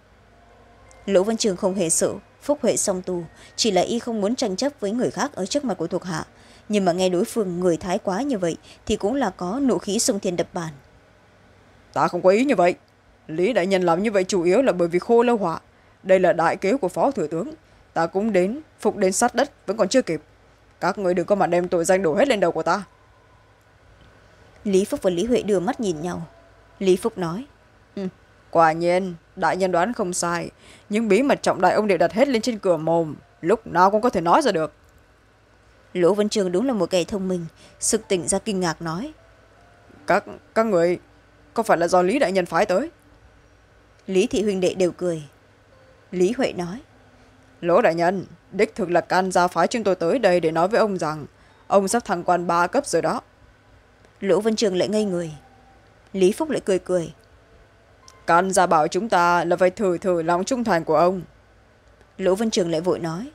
Lỗ văn trường không hề sợ phúc huệ song tu. Chỉ là y không muốn tranh chấp với người khác ở trước mặt của thuộc hạ. Nhưng mà nghe đối phương người thái quá như vậy thì cũng là có nộ khí sung thiên đập bàn. Ta không có ý như vậy. Lý đại nhân làm như vậy chủ yếu là bởi vì khô lâu họa. Đây là đại kế của phó thừa tướng. Ta cũng đến phục đến sát đất vẫn còn chưa kịp. Các người đừng có mà đem tội danh đổ hết lên đầu của ta. Lý phúc và lý huệ đưa mắt nhìn nhau. Lý phúc nói ừ, quả nhiên đại nhân đoán không sai. Những bí mật trọng đại ông đều đặt hết lên trên cửa mồm. Lúc nào cũng có thể nói ra được. Lỗ văn trường đúng là một kẻ thông minh sực tỉnh ra kinh ngạc nói. Các các người có phải là do lý đại nhân phái tới? Lý thị huynh đệ đều cười. Lý huệ nói. Lỗ đại nhân đích thực là can gia phái chúng tôi tới đây để nói với ông rằng ông sắp thăng quan ba cấp rồi đó. Lỗ văn trường lại ngây người. Lý phúc lại cười cười can gia bảo chúng ta là phải thử thử lòng trung thành của ông. Lỗ văn trường lại vội nói.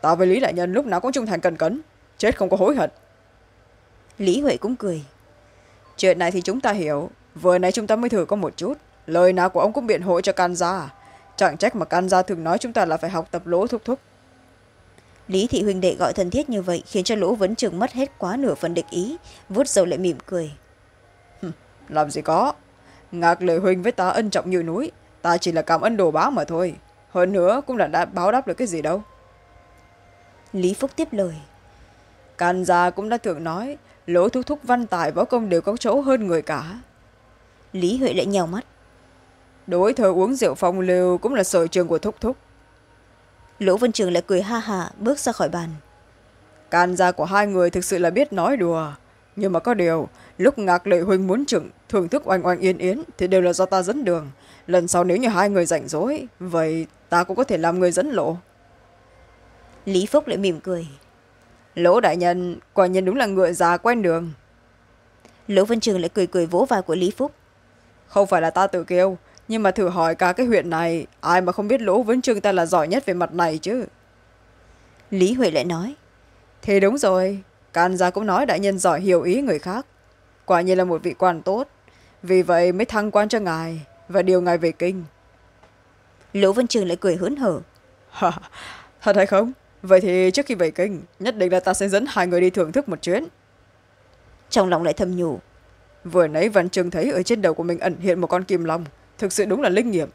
Ta với lý đại nhân lúc nào cũng trung thành cần cấn chết không có hối hận. Lý huệ cũng cười. Chuyện này thì chúng ta hiểu vừa nãy chúng ta mới thử có một chút lời nào của ông cũng biện hộ cho can gia. Chẳng trách mà can gia thường nói chúng ta là phải học tập lỗ thúc thúc. Lý thị huynh đệ gọi thân thiết như vậy khiến cho lỗ vấn trường mất hết quá nửa phần địch ý vuốt dầu lại mỉm cười. Làm gì có ngạc lời huynh với ta ân trọng như núi ta chỉ là cảm ơn đồ báo mà thôi. Hơn nữa cũng là đã báo đáp được cái gì đâu. Lý phúc tiếp lời. Can gia cũng đã thường nói lỗ thúc thúc văn tài võ công đều có chỗ hơn người cả. Lý huệ lại nhèo mắt. Đối thờ uống rượu phong lưu cũng là sở trường của thúc thúc. Lỗ vân trường lại cười ha hả bước ra khỏi bàn. Can gia của hai người thực sự là biết nói đùa nhưng mà có điều lúc ngạc lệ huynh muốn trừng thưởng thức oanh oanh yên yến thì đều là do ta dẫn đường. Lần sau nếu như hai người rảnh rỗi vậy ta cũng có thể làm người dẫn lộ. Lý phúc lại mỉm cười. Lỗ đại nhân quả nhiên đúng là ngựa già quen đường. Lỗ vân trường lại cười cười vỗ vai của lý phúc. Không phải là ta tự kêu nhưng mà thử hỏi cả cái huyện này ai mà không biết lỗ vân trường ta là giỏi nhất về mặt này chứ? Lý huệ lại nói. Thì đúng rồi can gia cũng nói đại nhân giỏi hiểu ý người khác. Quả nhiên là một vị quan tốt. Vì vậy mới thăng quan cho ngài và điều ngài về kinh. Lỗ vân trường lại cười hớn hở. Thật hay không? Vậy thì trước khi về kinh nhất định là ta sẽ dẫn hai người đi thưởng thức một chuyến. Trong lòng lại thầm nhủ. Vừa nãy văn trường thấy ở trên đầu của mình ẩn hiện một con kim long. Thực sự đúng là linh nghiệm.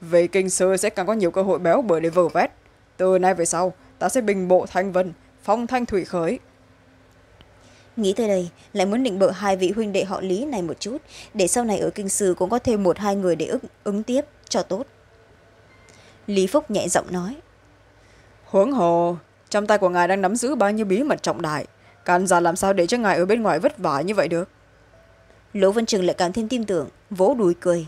Về kinh sư sẽ càng có nhiều cơ hội béo bở để vờ vét. Từ nay về sau ta sẽ bình bộ thanh vân phong thanh thủy khởi nghĩ tới đây lại muốn định bợ hai vị huynh đệ họ lý này một chút để sau này ở kinh sư cũng có thêm một hai người để ứng, ứng tiếp cho tốt. Lý phúc nhẹ giọng nói huống hồ trong tay của ngài đang nắm giữ bao nhiêu bí mật trọng đại can già làm sao để cho ngài ở bên ngoài vất vả như vậy được? Lỗ vân trường lại càng thêm tin tưởng vỗ đùi cười.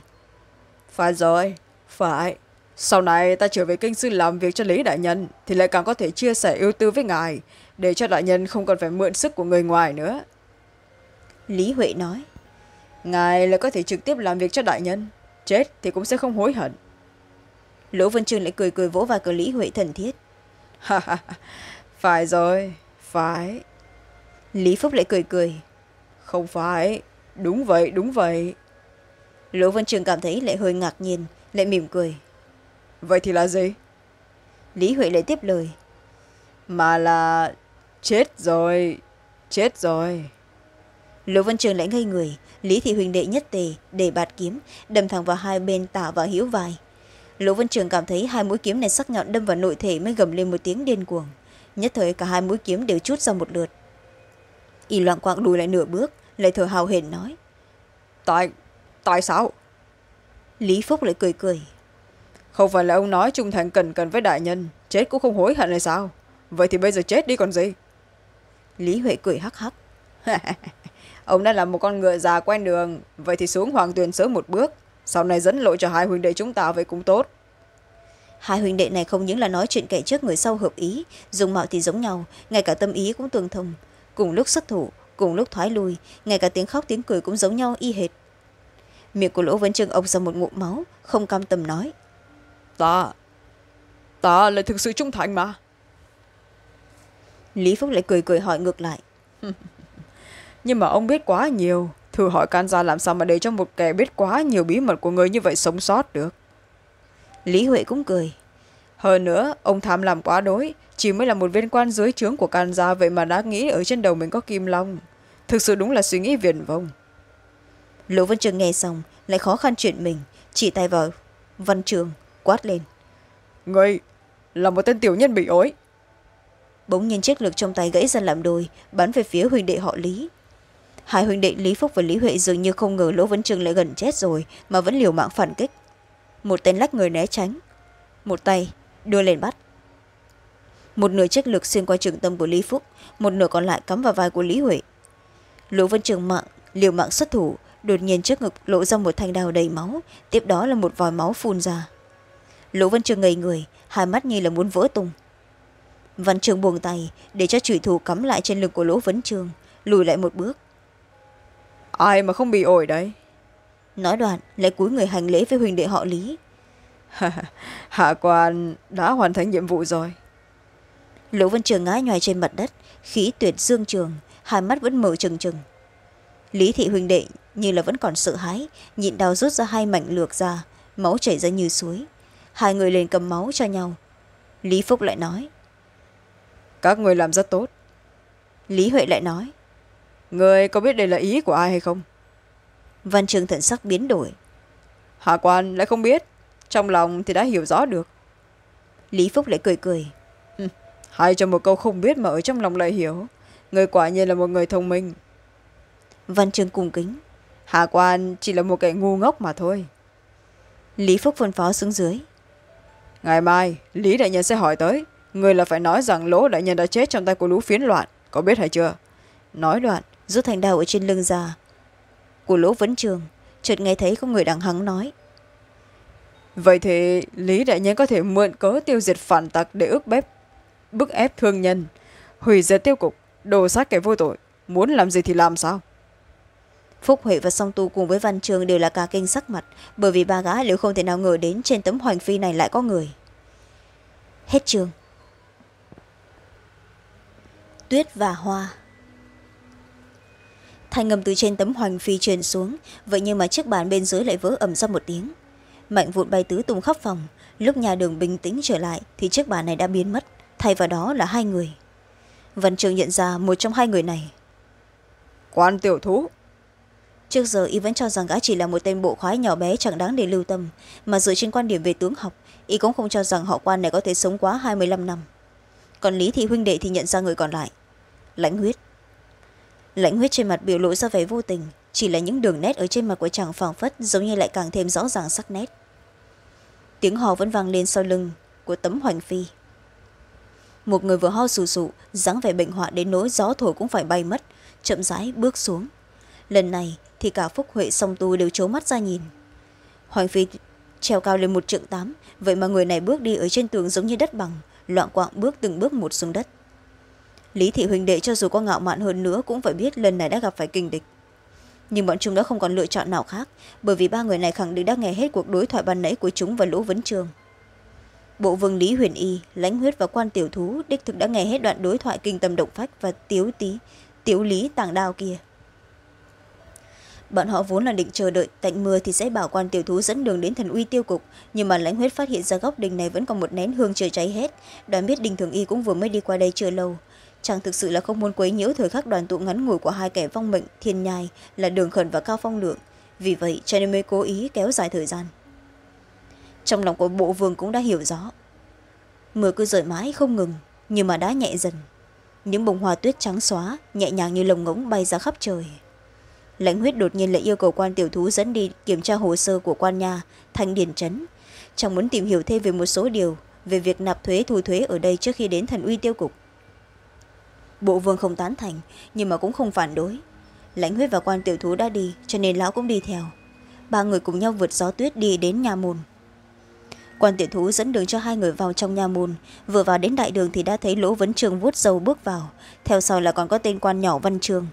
Phải rồi phải sau này ta trở về kinh sư làm việc cho lý đại nhân thì lại càng có thể chia sẻ ưu tư với ngài để cho đại nhân không cần phải mượn sức của người ngoài nữa. Lý huệ nói. Ngài lại có thể trực tiếp làm việc cho đại nhân. Chết thì cũng sẽ không hối hận. Lỗ vân trường lại cười cười vỗ vào cờ lý huệ thần thiết. <laughs> Phải rồi phải. Lý phúc lại cười cười. Không phải. Đúng vậy đúng vậy. Lỗ vân trường cảm thấy lại hơi ngạc nhiên lại mỉm cười vậy thì là gì? Lý huệ lại tiếp lời. Mà là chết rồi chết rồi. Lỗ vân trường lại ngây người. Lý thị huỳnh đệ nhất tề để bạt kiếm đâm thẳng vào hai bên tả và hiếu vai. Lỗ vân trường cảm thấy hai mũi kiếm này sắc nhọn đâm vào nội thể mới gầm lên một tiếng điên cuồng. Nhất thời cả hai mũi kiếm đều chút ra một lượt. Y loạn quạng lùi lại nửa bước lại thở hào hển nói tại tại sao? Lý phúc lại cười cười không phải là ông nói trung thành cần cần với đại nhân chết cũng không hối hận hay sao? Vậy thì bây giờ chết đi còn gì? Lý huệ cười hắc hắc. <laughs> Ông đã là một con ngựa già quen đường vậy thì xuống hoàng tuyền sớm một bước. Sau này dẫn lộ cho hai huynh đệ chúng ta vậy cũng tốt. Hai huynh đệ này không những là nói chuyện kẻ trước người sau hợp ý dùng mạo thì giống nhau ngay cả tâm ý cũng tương thông. Cùng lúc xuất thủ cùng lúc thoái lui ngay cả tiếng khóc tiếng cười cũng giống nhau y hệt. Miệng của lỗ vấn trưng ông ra một ngụm máu không cam tâm nói ta ta là thực sự trung thành mà. Lý phúc lại cười cười hỏi ngược lại. <laughs> Nhưng mà ông biết quá nhiều thử hỏi can gia làm sao mà để cho một kẻ biết quá nhiều bí mật của người như vậy sống sót được. Lý huệ cũng cười. Hơn nữa ông tham làm quá đối chỉ mới là một viên quan dưới trướng của can gia vậy mà đã nghĩ ở trên đầu mình có kim long. Thực sự đúng là suy nghĩ viển vông. Lỗ văn trường nghe xong lại khó khăn chuyện mình chỉ tay vào văn trường quát lên. Người là một tên tiểu nhân bị ối. Bỗng nhiên chiếc lực trong tay gãy ra làm đôi bắn về phía huynh đệ họ lý. Hai huynh đệ lý phúc và lý huệ dường như không ngờ lỗ vấn trường lại gần chết rồi mà vẫn liều mạng phản kích. Một tên lách người né tránh. Một tay đưa lên bắt. Một nửa chiếc lực xuyên qua trường tâm của lý phúc một nửa còn lại cắm vào vai của lý huệ. Lỗ vân trường mạng liều mạng xuất thủ đột nhiên trước ngực lộ ra một thanh đao đầy máu tiếp đó là một vòi máu phun ra lỗ vân trường ngây người hai mắt như là muốn vỡ tung. Văn trường buông tay để cho chủy thủ cắm lại trên lưng của lỗ vấn trường lùi lại một bước. Ai mà không bị ổi đấy? Nói đoạn lại cúi người hành lễ với huỳnh đệ họ lý. Hạ quan đã hoàn thành nhiệm vụ rồi. Lỗ vân trường ngã nhoài trên mặt đất khí tuyệt dương trường hai mắt vẫn mở trừng trừng. Lý thị huỳnh đệ như là vẫn còn sợ hãi nhịn đau rút ra hai mảnh lược ra máu chảy ra như suối hai người lên cầm máu cho nhau. Lý phúc lại nói. Các người làm rất tốt. Lý huệ lại nói. Người có biết đây là ý của ai hay không? Văn trường thần sắc biến đổi. Hạ quan lại không biết. Trong lòng thì đã hiểu rõ được. Lý phúc lại cười cười. Hay cho một câu không biết mà ở trong lòng lại hiểu. Người quả nhiên là một người thông minh. Văn trường cung kính. Hà quan chỉ là một kẻ ngu ngốc mà thôi. Lý phúc phân phó xuống dưới ngày mai lý đại nhân sẽ hỏi tới. Người là phải nói rằng lỗ đại nhân đã chết trong tay của lũ phiến loạn. Có biết hay chưa? Nói đoạn. Rút thành đao ở trên lưng ra. Của lỗ vấn trường. Chợt nghe thấy có người đằng hắng nói. Vậy thì lý đại nhân có thể mượn cớ tiêu diệt phản tặc để ức bếp bức ép thương nhân hủy diệt tiêu cục đồ sát kẻ vô tội. Muốn làm gì thì làm sao phúc huệ và song tu cùng với văn trường đều là ca kinh sắc mặt, bởi vì ba gã đều không thể nào ngờ đến trên tấm hoành phi này lại có người. Hết trường tuyết và hoa. Thanh ngầm từ trên tấm hoành phi truyền xuống, vậy nhưng mà chiếc bàn bên dưới lại vỡ ẩm ra một tiếng. Mạnh vụn bay tứ tung khắp phòng, lúc nhà đường bình tĩnh trở lại thì chiếc bàn này đã biến mất, thay vào đó là hai người. Văn trường nhận ra một trong hai người này. Quan tiểu thú trước giờ, y vẫn cho rằng gã chỉ là một tên bộ khoái nhỏ bé chẳng đáng để lưu tâm. Mà dựa trên quan điểm về tướng học, y cũng không cho rằng họ quan này có thể sống quá hai mươi năm năm. Còn lý thị huynh đệ thì nhận ra người còn lại. Lãnh huyết. Lãnh huyết trên mặt biểu lộ ra vẻ vô tình, chỉ là những đường nét ở trên mặt của chàng phảng phất giống như lại càng thêm rõ ràng sắc nét. Tiếng hò vẫn vang lên sau lưng của tấm hoành phi. Một người vừa ho sù sụ, dáng vẻ bệnh họa đến nỗi gió thổi cũng phải bay mất, chậm rãi bước xuống. Lần này thì cả phúc huệ song tu đều trố mắt ra nhìn. Hoàng phi treo cao lên một trượng tám, vậy mà người này bước đi ở trên tường giống như đất bằng, loạn quạng bước từng bước một xuống đất. Lý thị huỳnh đệ cho dù có ngạo mạn hơn nữa cũng phải biết lần này đã gặp phải kinh địch. Nhưng bọn chúng đã không còn lựa chọn nào khác, bởi vì ba người này khẳng định đã nghe hết cuộc đối thoại ban nãy của chúng và lỗ vấn trường. Bộ vương lý huyền y, lãnh huyết và quan tiểu thú đích thực đã nghe hết đoạn đối thoại kinh tâm động phách và tiếu tí tiếu lý tàng đao kia bọn họ vốn là định chờ đợi, tạnh mưa thì sẽ bảo quan tiểu thú dẫn đường đến thần uy tiêu cục. Nhưng mà lãnh huyết phát hiện ra góc đình này vẫn còn một nén hương chưa cháy hết. Đoàn biết đình thường y cũng vừa mới đi qua đây chưa lâu. Chàng thực sự là không muốn quấy nhiễu thời khắc đoàn tụ ngắn ngủi của hai kẻ vong mệnh, thiên nhai, là đường khẩn và cao phong lượng. Vì vậy, cho nên mới cố ý kéo dài thời gian. Trong lòng của bộ vương cũng đã hiểu rõ. Mưa cứ rời mãi không ngừng, nhưng mà đã nhẹ dần. Những bông hoa tuyết trắng xóa, nhẹ nhàng như lồng ngỗng bay ra khắp trời lãnh huyết đột nhiên lại yêu cầu quan tiểu thú dẫn đi kiểm tra hồ sơ của quan nhà, thanh điển trấn. Chàng muốn tìm hiểu thêm về một số điều về việc nạp thuế, thu thuế ở đây trước khi đến thần uy tiêu cục. Bộ vương không tán thành, nhưng mà cũng không phản đối. Lãnh huyết và quan tiểu thú đã đi, cho nên lão cũng đi theo. Ba người cùng nhau vượt gió tuyết đi đến nhà môn. Quan tiểu thú dẫn đường cho hai người vào trong nhà môn. Vừa vào đến đại đường thì đã thấy lỗ vấn trường vuốt dầu bước vào. Theo sau là còn có tên quan nhỏ văn trường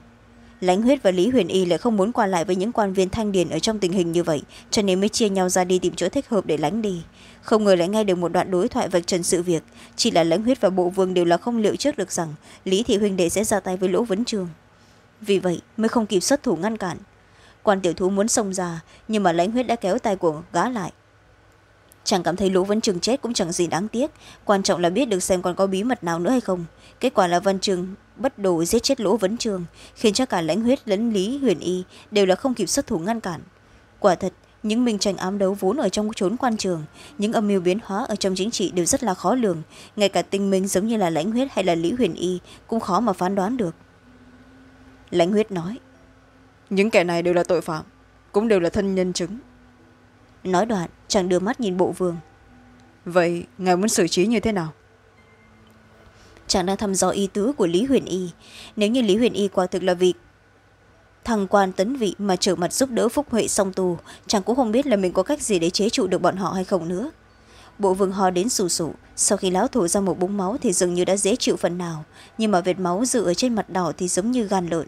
lãnh huyết và lý huyền y lại không muốn qua lại với những quan viên thanh điền ở trong tình hình như vậy, cho nên mới chia nhau ra đi tìm chỗ thích hợp để lánh đi. Không ngờ lại nghe được một đoạn đối thoại vạch trần sự việc. Chỉ là lãnh huyết và bộ vương đều là không liệu trước được rằng lý thị huynh đệ sẽ ra tay với lỗ vấn trường. Vì vậy mới không kịp xuất thủ ngăn cản. Quan tiểu thú muốn xông ra, nhưng mà lãnh huyết đã kéo tay của gã lại chẳng cảm thấy lũ Văn trường chết cũng chẳng gì đáng tiếc. Quan trọng là biết được xem còn có bí mật nào nữa hay không. Kết quả là văn trường bất đồ giết chết lỗ vấn trường, khiến cho cả lãnh huyết lẫn lý, huyền y đều là không kịp xuất thủ ngăn cản. Quả thật, những minh tranh ám đấu vốn ở trong chốn quan trường, những âm mưu biến hóa ở trong chính trị đều rất là khó lường. Ngay cả tinh minh giống như là lãnh huyết hay là lý huyền y cũng khó mà phán đoán được. Lãnh huyết nói, những kẻ này đều là tội phạm, cũng đều là thân nhân chứng nói đoạn chàng đưa mắt nhìn bộ vương vậy ngài muốn xử trí như thế nào? Chàng đang thăm dò ý tứ của lý huyền y. Nếu như lý huyền y quả thực là vì thăng quan tấn vị mà trở mặt giúp đỡ phúc huệ song tù chàng cũng không biết là mình có cách gì để chế trụ được bọn họ hay không nữa. Bộ vương ho đến sù sụ sau khi lão thổ ra một búng máu thì dường như đã dễ chịu phần nào nhưng mà vệt máu dự ở trên mặt đỏ thì giống như gan lợn.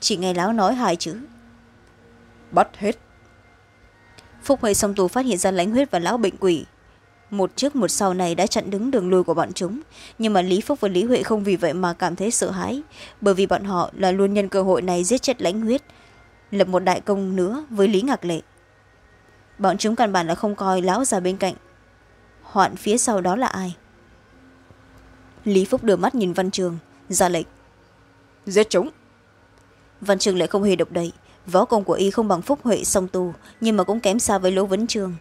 Chỉ nghe lão nói hai chữ. Bắt hết phúc huệ song tù phát hiện ra lãnh huyết và lão bệnh quỷ. Một trước một sau này đã chặn đứng đường lui của bọn chúng. Nhưng mà lý phúc và lý huệ không vì vậy mà cảm thấy sợ hãi. Bởi vì bọn họ là luôn nhân cơ hội này giết chết lãnh huyết lập một đại công nữa với lý ngạc lệ. Bọn chúng căn bản là không coi lão già bên cạnh. Hoạn phía sau đó là ai? Lý phúc đưa mắt nhìn văn trường ra lệnh. Giết chúng. Văn trường lại không hề độc đậy võ công của y không bằng phúc huệ song tu nhưng mà cũng kém xa với lỗ vấn trường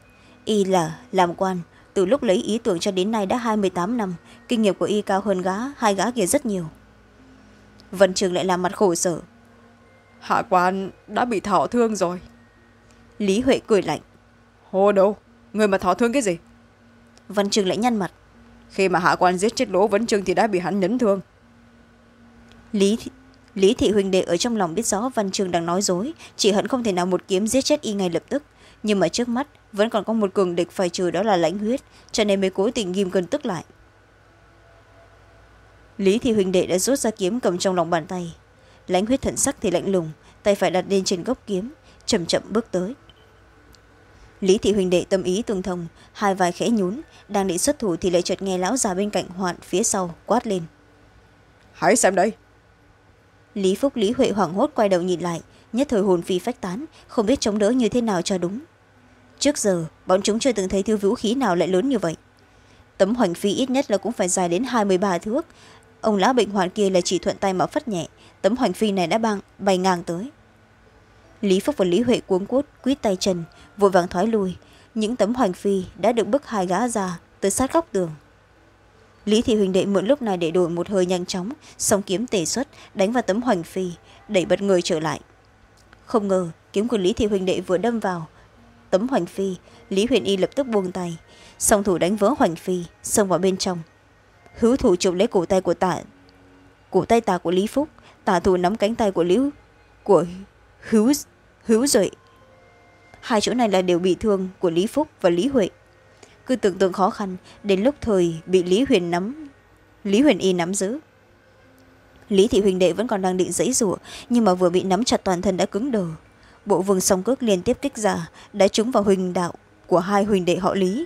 y là làm quan từ lúc lấy ý tưởng cho đến nay đã hai mươi tám năm kinh nghiệm của y cao hơn gá hai gá kia rất nhiều. Vân trường lại làm mặt khổ sở. Hạ quan đã bị thọ thương rồi. Lý huệ cười lạnh. Hồ đâu? Người mà thọ thương cái gì? Văn trường lại nhăn mặt. Khi mà hạ quan giết chết lỗ vấn trương thì đã bị hắn nhấn thương. Lý lý thị huỳnh đệ ở trong lòng biết rõ văn trường đang nói dối, chỉ hận không thể nào một kiếm giết chết y ngay lập tức. Nhưng mà trước mắt, vẫn còn có một cường địch phải trừ đó là lãnh huyết, cho nên mới cố tình ghim cân tức lại. Lý thị huỳnh đệ đã rút ra kiếm cầm trong lòng bàn tay. Lãnh huyết thận sắc thì lạnh lùng, tay phải đặt lên trên gốc kiếm, chậm chậm bước tới. Lý thị huỳnh đệ tâm ý tương thông, hai vai khẽ nhún, đang định xuất thủ thì lại chợt nghe lão già bên cạnh hoạn phía sau quát lên. Hãy xem đây lý phúc, lý huệ hoảng hốt quay đầu nhìn lại, nhất thời hồn phi phách tán, không biết chống đỡ như thế nào cho đúng. Trước giờ, bọn chúng chưa từng thấy thứ vũ khí nào lại lớn như vậy. Tấm hoành phi ít nhất là cũng phải dài đến hai mươi ba thước. Ông lão bệnh hoạn kia là chỉ thuận tay mà phất nhẹ, tấm hoành phi này đã băng bay ngang tới. Lý phúc và lý huệ cuống cuốt quýt tay chân, vội vàng thoái lui. Những tấm hoành phi đã được bức hai gã ra tới sát góc tường lý thị huỳnh đệ mượn lúc này để đổi một hơi nhanh chóng, song kiếm tề xuất, đánh vào tấm hoành phi, đẩy bật người trở lại. Không ngờ, kiếm của lý thị huỳnh đệ vừa đâm vào tấm hoành phi, lý huyền y lập tức buông tay. Song thủ đánh vỡ hoành phi, xông vào bên trong. Hữu thủ chụp lấy cổ tay của tả cổ tay tà của lý phúc. Tả thủ nắm cánh tay của lý của hữu hữu duệ. Hai chỗ này là đều bị thương của lý phúc và lý huệ cứ tưởng tượng khó khăn, đến lúc thời bị lý huyền nắm, lý huyền y nắm giữ. Lý thị huỳnh đệ vẫn còn đang định dãy rủa nhưng mà vừa bị nắm chặt toàn thân đã cứng đờ. Bộ vương song cước liên tiếp kích ra, đã trúng vào huỳnh đạo của hai huỳnh đệ họ lý.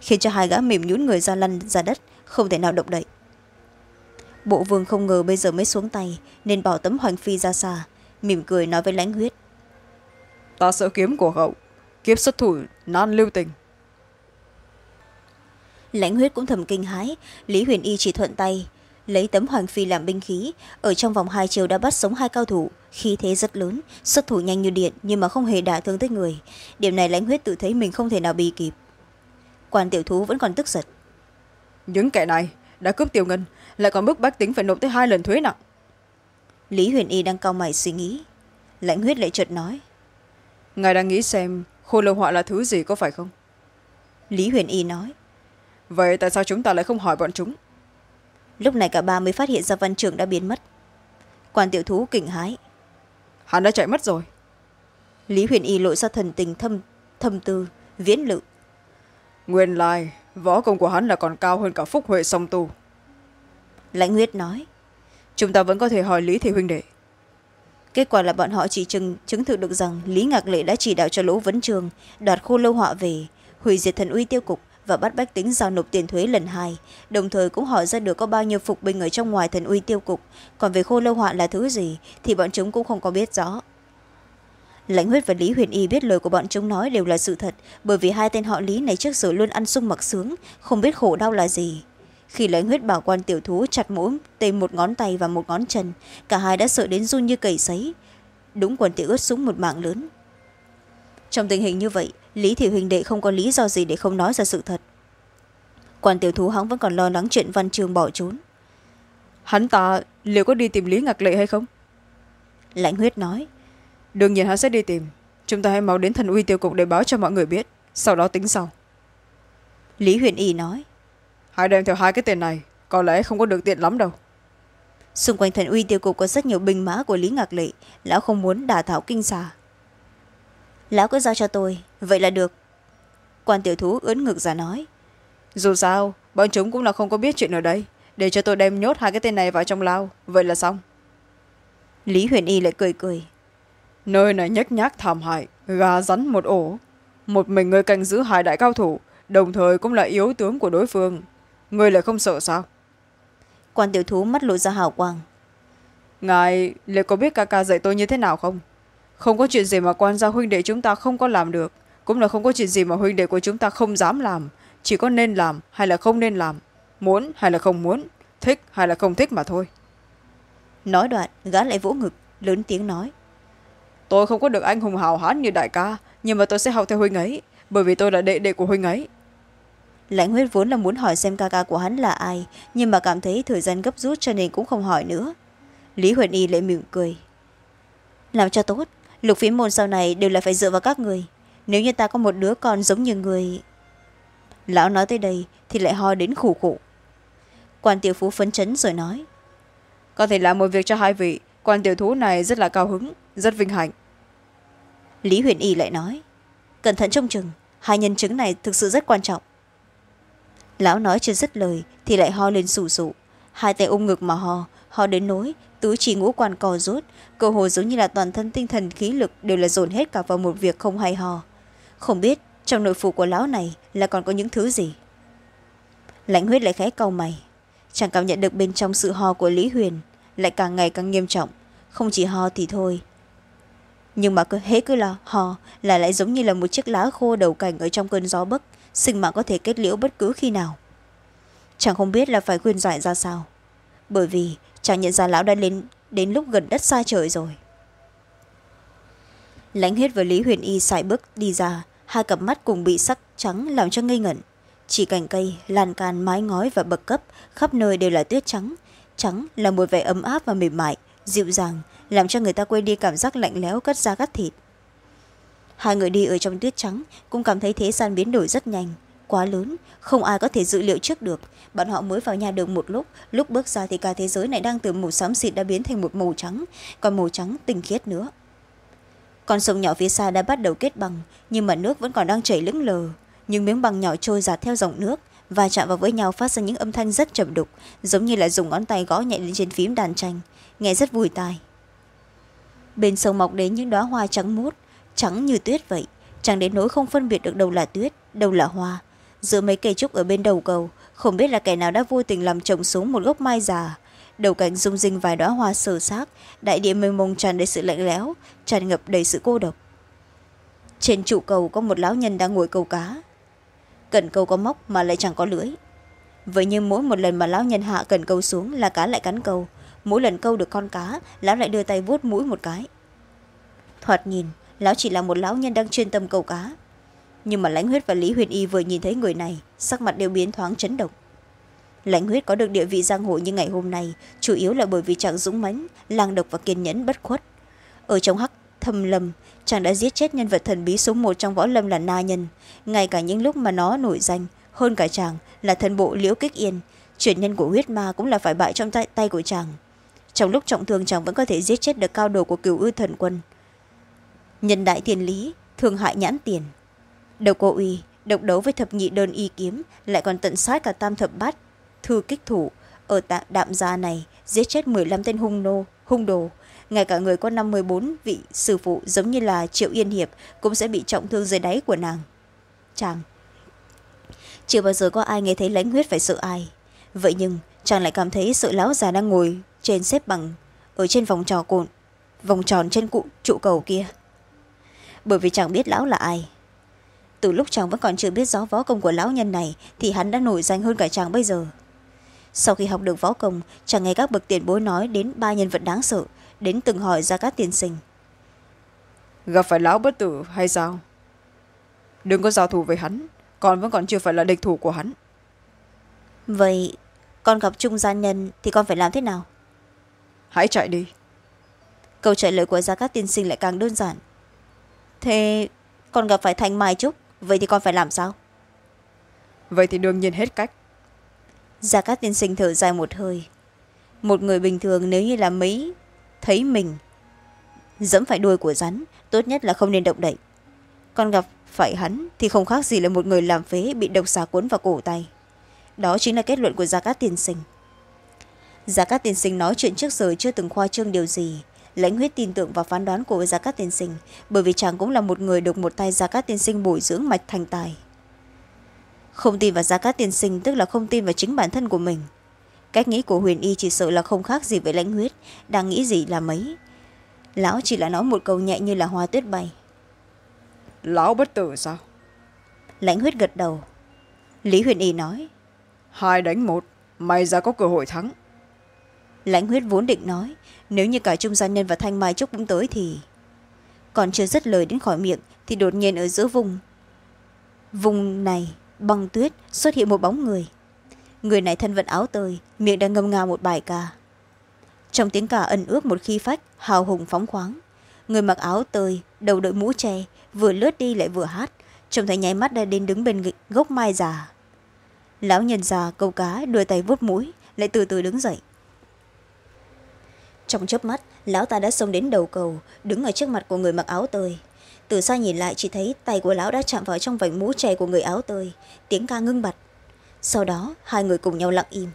Khiến cho hai gã mềm nhún người ra lăn ra đất, không thể nào động đậy. Bộ vương không ngờ bây giờ mới xuống tay, nên bảo tấm hoành phi ra xa, mỉm cười nói với lãnh huyết. Ta sợ kiếm của hậu, kiếp xuất thủ, nan lưu tình lãnh huyết cũng thầm kinh hái lý huyền y chỉ thuận tay lấy tấm hoàng phi làm binh khí. Ở trong vòng hai chiều đã bắt sống hai cao thủ. Khí thế rất lớn xuất thủ nhanh như điện nhưng mà không hề đả thương tới người. Điểm này lãnh huyết tự thấy mình không thể nào bị kịp. Quan tiểu thú vẫn còn tức giận. Những kẻ này đã cướp tiêu ngân lại còn bức bách tính phải nộp tới hai lần thuế nặng. Lý huyền y đang cao mày suy nghĩ. Lãnh huyết lại chợt nói. Ngài đang nghĩ xem khô lâu họa là thứ gì có phải không? Lý huyền y nói vậy tại sao chúng ta lại không hỏi bọn chúng? Lúc này cả ba mới phát hiện ra văn trưởng đã biến mất. Quan tiểu thú kinh hái hắn đã chạy mất rồi. Lý huyền y lộ ra thần tình thâm thâm tư viễn lự. Nguyên lai võ công của hắn là còn cao hơn cả phúc huệ song tu. Lãnh huyết nói chúng ta vẫn có thể hỏi lý thị huynh đệ. Kết quả là bọn họ chỉ chứng, chứng thực được rằng lý ngạc lệ đã chỉ đạo cho lỗ vấn trường đoạt khô lâu họa về hủy diệt thần uy tiêu cục và bắt bách tính giao nộp tiền thuế lần hai. Đồng thời cũng hỏi ra được có bao nhiêu phục binh ở trong ngoài thần uy tiêu cục. Còn về khô lâu họa là thứ gì thì bọn chúng cũng không có biết rõ. Lãnh huyết và lý huyền y biết lời của bọn chúng nói đều là sự thật, bởi vì hai tên họ lý này trước giờ luôn ăn sung mặc sướng, không biết khổ đau là gì. Khi lãnh huyết bảo quan tiểu thú chặt mũm tên một ngón tay và một ngón chân, cả hai đã sợ đến run như cầy sấy. Đúng quần tiểu ướt súng một mạng lớn trong tình hình như vậy lý thị huỳnh đệ không có lý do gì để không nói ra sự thật. Quan tiểu thú hắn vẫn còn lo lắng chuyện văn trường bỏ trốn. Hắn ta liệu có đi tìm lý ngạc lệ hay không? Lãnh huyết nói. Đương nhiên hắn sẽ đi tìm. Chúng ta hãy mau đến thần uy tiêu cục để báo cho mọi người biết. Sau đó tính sau. Lý huyền y nói. Hãy đem theo hai cái tên này. Có lẽ không có được tiện lắm đâu. Xung quanh thần uy tiêu cục có rất nhiều binh mã của lý ngạc lệ. Lão không muốn đả thảo kinh xà lão cứ giao cho tôi vậy là được. Quan tiểu thú ướn ngực ra nói. Dù sao bọn chúng cũng là không có biết chuyện ở đây. Để cho tôi đem nhốt hai cái tên này vào trong lao vậy là xong. Lý huyền y lại cười cười. Nơi này nhếch nhác thảm hại gà rắn một ổ. Một mình người canh giữ hai đại cao thủ đồng thời cũng là yếu tướng của đối phương. Người lại không sợ sao? Quan tiểu thú mắt lộ ra hào quang. Ngài liệu có biết ca ca dạy tôi như thế nào không không có chuyện gì mà quan gia huynh đệ chúng ta không có làm được. Cũng là không có chuyện gì mà huynh đệ của chúng ta không dám làm. Chỉ có nên làm hay là không nên làm. Muốn hay là không muốn. Thích hay là không thích mà thôi. Nói đoạn gã lại vỗ ngực lớn tiếng nói. Tôi không có được anh hùng hào hán như đại ca nhưng mà tôi sẽ học theo huynh ấy bởi vì tôi là đệ đệ của huynh ấy. Lãnh huyết vốn là muốn hỏi xem ca ca của hắn là ai nhưng mà cảm thấy thời gian gấp rút cho nên cũng không hỏi nữa. Lý huyền y lại mỉm cười. Làm cho tốt lục phí môn sau này đều là phải dựa vào các người. Nếu như ta có một đứa con giống như người lão nói tới đây thì lại ho đến khủ khủ quan tiểu phú phấn chấn rồi nói có thể làm một việc cho hai vị quan tiểu thú này rất là cao hứng rất vinh hạnh. Lý huyền y lại nói cẩn thận trông chừng hai nhân chứng này thực sự rất quan trọng. Lão nói chưa dứt lời thì lại ho lên sù sụ hai tay ôm ngực mà ho họ đến nỗi tứ chỉ ngũ quan cò rút, cơ hồ giống như là toàn thân tinh thần khí lực đều là dồn hết cả vào một việc không hay ho. Không biết trong nội phủ của lão này là còn có những thứ gì? Lãnh huyết lại khẽ cau mày. Chàng cảm nhận được bên trong sự ho của lý huyền lại càng ngày càng nghiêm trọng. Không chỉ ho thì thôi. Nhưng mà cứ, hễ cứ là ho là lại giống như là một chiếc lá khô đầu cảnh ở trong cơn gió bấc, sinh mạng có thể kết liễu bất cứ khi nào. Chàng không biết là phải khuyên giải ra sao. Bởi vì chàng nhận ra lão đã lên, đến lúc gần đất xa trời rồi. Lãnh huyết và lý huyền y sải bước đi ra, hai cặp mắt cùng bị sắc trắng làm cho ngây ngẩn. Chỉ cành cây, lan can, mái ngói và bậc cấp khắp nơi đều là tuyết trắng. Trắng là một vẻ ấm áp và mềm mại, dịu dàng, làm cho người ta quên đi cảm giác lạnh lẽo cất ra cắt thịt. Hai người đi ở trong tuyết trắng cũng cảm thấy thế gian biến đổi rất nhanh quá lớn, không ai có thể dự liệu trước được. Bọn họ mới vào nhà được một lúc lúc bước ra thì cả thế giới này đang từ màu xám xịt đã biến thành một màu trắng, còn màu trắng tinh khiết nữa. Con sông nhỏ phía xa đã bắt đầu kết băng nhưng mà nước vẫn còn đang chảy lững lờ. Những miếng băng nhỏ trôi giạt theo dòng nước và chạm vào với nhau phát ra những âm thanh rất trầm đục, giống như là dùng ngón tay gõ nhẹ lên trên phím đàn tranh. Nghe rất vui tai. Bên sông mọc đến những đoá hoa trắng mút trắng như tuyết vậy. Chẳng đến nỗi không phân biệt được đâu là tuyết, đâu là hoa giữa mấy cây trúc ở bên đầu cầu, không biết là kẻ nào đã vô tình làm trồng xuống một gốc mai già. Đầu cành rung rinh vài đoá hoa sờ xác, đại địa mênh mông tràn đầy sự lạnh lẽo, tràn ngập đầy sự cô độc. Trên trụ cầu có một lão nhân đang ngồi câu cá. Cần câu có móc mà lại chẳng có lưỡi. Vậy nhưng mỗi một lần mà lão nhân hạ cần câu xuống là cá lại cắn câu. Mỗi lần câu được con cá, lão lại đưa tay vuốt mũi một cái. Thoạt nhìn, lão chỉ là một lão nhân đang chuyên tâm câu cá nhưng mà lãnh huyết và lý huyền y vừa nhìn thấy người này sắc mặt đều biến thoáng chấn động. Lãnh huyết có được địa vị giang hồ như ngày hôm nay chủ yếu là bởi vì chàng dũng mãnh lang độc và kiên nhẫn bất khuất. Ở trong hắc thâm lâm chàng đã giết chết nhân vật thần bí số một trong võ lâm là na nhân. Ngay cả những lúc mà nó nổi danh hơn cả chàng là thần bộ liễu kích yên chuyển nhân của huyết ma cũng là phải bại trong tay, tay của chàng. Trong lúc trọng thương chàng vẫn có thể giết chết được cao đồ của cửu ư thần quân. Nhân đại thiên lý thương hại nhãn tiền đầu cô uy, độc đấu với thập nhị đơn y kiếm, lại còn tận sát cả tam thập bát, thư kích thủ. Ở đạm gia này, giết chết m năm tên hung nô, hung đồ. Ngay cả người có năm mươi bốn vị sư phụ giống như là triệu yên hiệp cũng sẽ bị trọng thương dưới đáy của nàng. Chàng. Chưa bao giờ có ai nghe thấy lãnh huyết phải sợ ai. Vậy nhưng, chàng lại cảm thấy sự lão già đang ngồi trên xếp bằng, ở trên vòng trò cồn vòng tròn trên cụ trụ cầu kia. Bởi vì chàng biết lão là ai từ lúc chàng vẫn còn chưa biết rõ võ công của lão nhân này thì hắn đã nổi danh hơn cả chàng bây giờ. Sau khi học được võ công chàng nghe các bậc tiền bối nói đến ba nhân vật đáng sợ đến từng hỏi ra các tiên sinh. Gặp phải lão bất tử hay sao? Đừng có giao thủ với hắn con vẫn còn chưa phải là địch thủ của hắn. Vậy con gặp trung gia nhân thì con phải làm thế nào? Hãy chạy đi. Câu trả lời của gia các tiên sinh lại càng đơn giản. Thế con gặp phải thanh mai trúc vậy thì con phải làm sao? Vậy thì đương nhiên hết cách. Gia cát tiên sinh thở dài một hơi. Một người bình thường nếu như là mấy thấy mình dẫm phải đuôi của rắn tốt nhất là không nên động đậy. Con gặp phải hắn thì không khác gì là một người làm phế bị độc xà cuốn vào cổ tay. Đó chính là kết luận của gia cát tiên sinh. Gia cát tiên sinh nói chuyện trước giờ chưa từng khoa trương điều gì lãnh huyết tin tưởng vào phán đoán của gia cát tiên sinh bởi vì chàng cũng là một người được một tay gia cát tiên sinh bồi dưỡng mạch thành tài. Không tin vào gia cát tiên sinh tức là không tin vào chính bản thân của mình. Cách nghĩ của huyền y chỉ sợ là không khác gì với lãnh huyết đang nghĩ gì là mấy. Lão chỉ là nói một câu nhẹ như là hoa tuyết bay. Lão bất tử sao? Lãnh huyết gật đầu. Lý huyền y nói. Hai đánh một may ra có cơ hội thắng. Lãnh huyết vốn định nói nếu như cả trung gia nhân và thanh mai trúc cũng tới thì còn chưa dứt lời đến khỏi miệng thì đột nhiên ở giữa vùng vùng này băng tuyết xuất hiện một bóng người. Người này thân vận áo tơi, miệng đang ngâm nga một bài ca. Trong tiếng ca ẩn ước một khi phách, hào hùng phóng khoáng. Người mặc áo tơi, đầu đội mũ tre vừa lướt đi lại vừa hát. Trông thấy nháy mắt đã đến đứng bên gốc mai già. Lão nhân già câu cá đưa tay vuốt mũi, lại từ từ đứng dậy trong chớp mắt, lão ta đã xông đến đầu cầu, đứng ở trước mặt của người mặc áo tơi. Từ xa nhìn lại, chỉ thấy tay của lão đã chạm vào trong vành mũ tre của người áo tơi, tiếng ca ngưng bặt. Sau đó, hai người cùng nhau lặng im.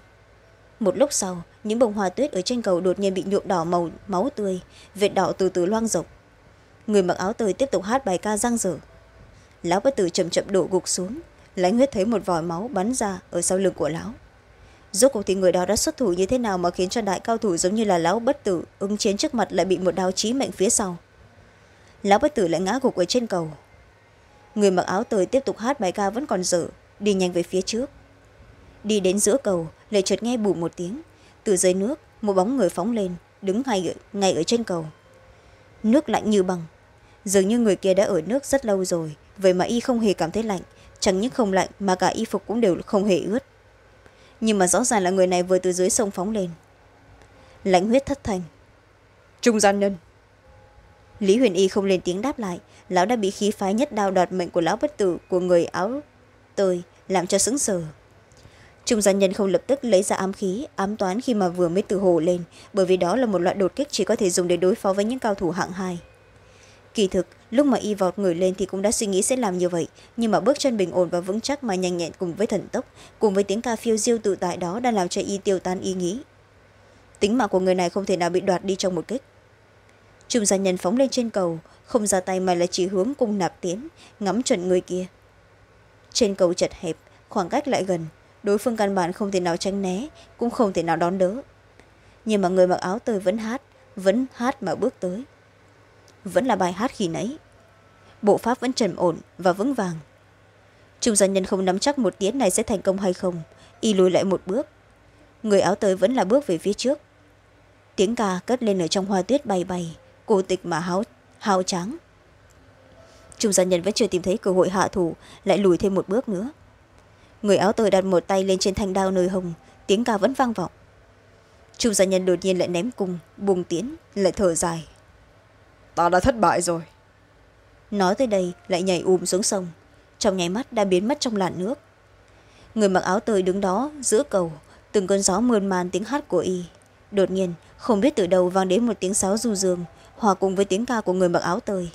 Một lúc sau, những bông hoa tuyết ở trên cầu đột nhiên bị nhuộm đỏ màu, máu tươi, vệt đỏ từ từ loang rộng. Người mặc áo tơi tiếp tục hát bài ca răng dở. Lão bất tử chậm chậm đổ gục xuống lãnh huyết thấy một vòi máu bắn ra ở sau lưng của lão rốt cuộc thì người đó đã xuất thủ như thế nào mà khiến cho đại cao thủ giống như là lão bất tử ứng chiến trước mặt lại bị một đao chí mệnh phía sau? Lão bất tử lại ngã gục ở trên cầu. Người mặc áo tơi tiếp tục hát bài ca vẫn còn dở đi nhanh về phía trước. Đi đến giữa cầu lại chợt nghe bù một tiếng. Từ dưới nước một bóng người phóng lên đứng ngay ở, ngay ở trên cầu. Nước lạnh như băng. Dường như người kia đã ở nước rất lâu rồi vậy mà y không hề cảm thấy lạnh. Chẳng những không lạnh mà cả y phục cũng đều không hề ướt nhưng mà rõ ràng là người này vừa từ dưới sông phóng lên. Lãnh huyết thất thành trung gian nhân. Lý huyền y không lên tiếng đáp lại. Lão đã bị khí phái nhất đao đoạt mệnh của lão bất tử của người áo tơi làm cho sững sờ. Trung gian nhân không lập tức lấy ra ám khí ám toán khi mà vừa mới từ hồ lên bởi vì đó là một loại đột kích chỉ có thể dùng để đối phó với những cao thủ hạng hai kỳ thực, lúc mà y vọt người lên thì cũng đã suy nghĩ sẽ làm như vậy. Nhưng mà bước chân bình ổn và vững chắc mà nhanh nhẹn cùng với thần tốc, cùng với tiếng ca phiêu diêu tự tại đó đã làm cho y tiêu tan ý nghĩ. Tính mạng của người này không thể nào bị đoạt đi trong một kích. Trung gia nhân phóng lên trên cầu, không ra tay mà là chỉ hướng cung nạp tiến, ngắm chuẩn người kia. Trên cầu chật hẹp, khoảng cách lại gần, đối phương căn bản không thể nào tránh né, cũng không thể nào đón đỡ. Nhưng mà người mặc áo tơi vẫn hát vẫn hát mà bước tới vẫn là bài hát khi nãy. Bộ pháp vẫn trầm ổn và vững vàng. Trung gia nhân không nắm chắc một tiến này sẽ thành công hay không y lùi lại một bước. Người áo tơi vẫn là bước về phía trước. Tiếng ca cất lên ở trong hoa tuyết bay bay cô tịch mà háo, hào tráng. Trung gia nhân vẫn chưa tìm thấy cơ hội hạ thủ lại lùi thêm một bước nữa. Người áo tơi đặt một tay lên trên thanh đao nơi hồng tiếng ca vẫn vang vọng. Trung gia nhân đột nhiên lại ném cung buông tiến lại thở dài ta đã thất bại rồi. Nói tới đây, lại nhảy ùm xuống sông. Trong nháy mắt đã biến mất trong làn nước. Người mặc áo tơi đứng đó, giữa cầu, từng cơn gió mượn màn tiếng hát của y. Đột nhiên, không biết từ đâu vang đến một tiếng sáo du dương, hòa cùng với tiếng ca của người mặc áo tơi.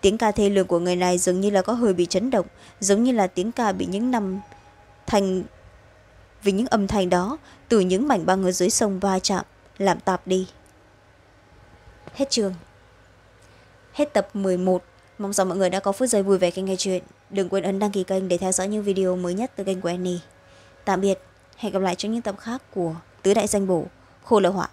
Tiếng ca thê lương của người này dường như là có hơi bị chấn động, giống như là tiếng ca bị những năm thành, vì những âm thanh đó, từ những mảnh băng ở dưới sông va chạm làm tạp đi. Hết trường hết tập 11 mong rằng mọi người đã có phút giây vui vẻ khi nghe chuyện. Đừng quên ấn đăng ký kênh để theo dõi những video mới nhất từ kênh của Annie. Tạm biệt, hẹn gặp lại trong những tập khác của tứ đại danh bổ, khô lợi họa.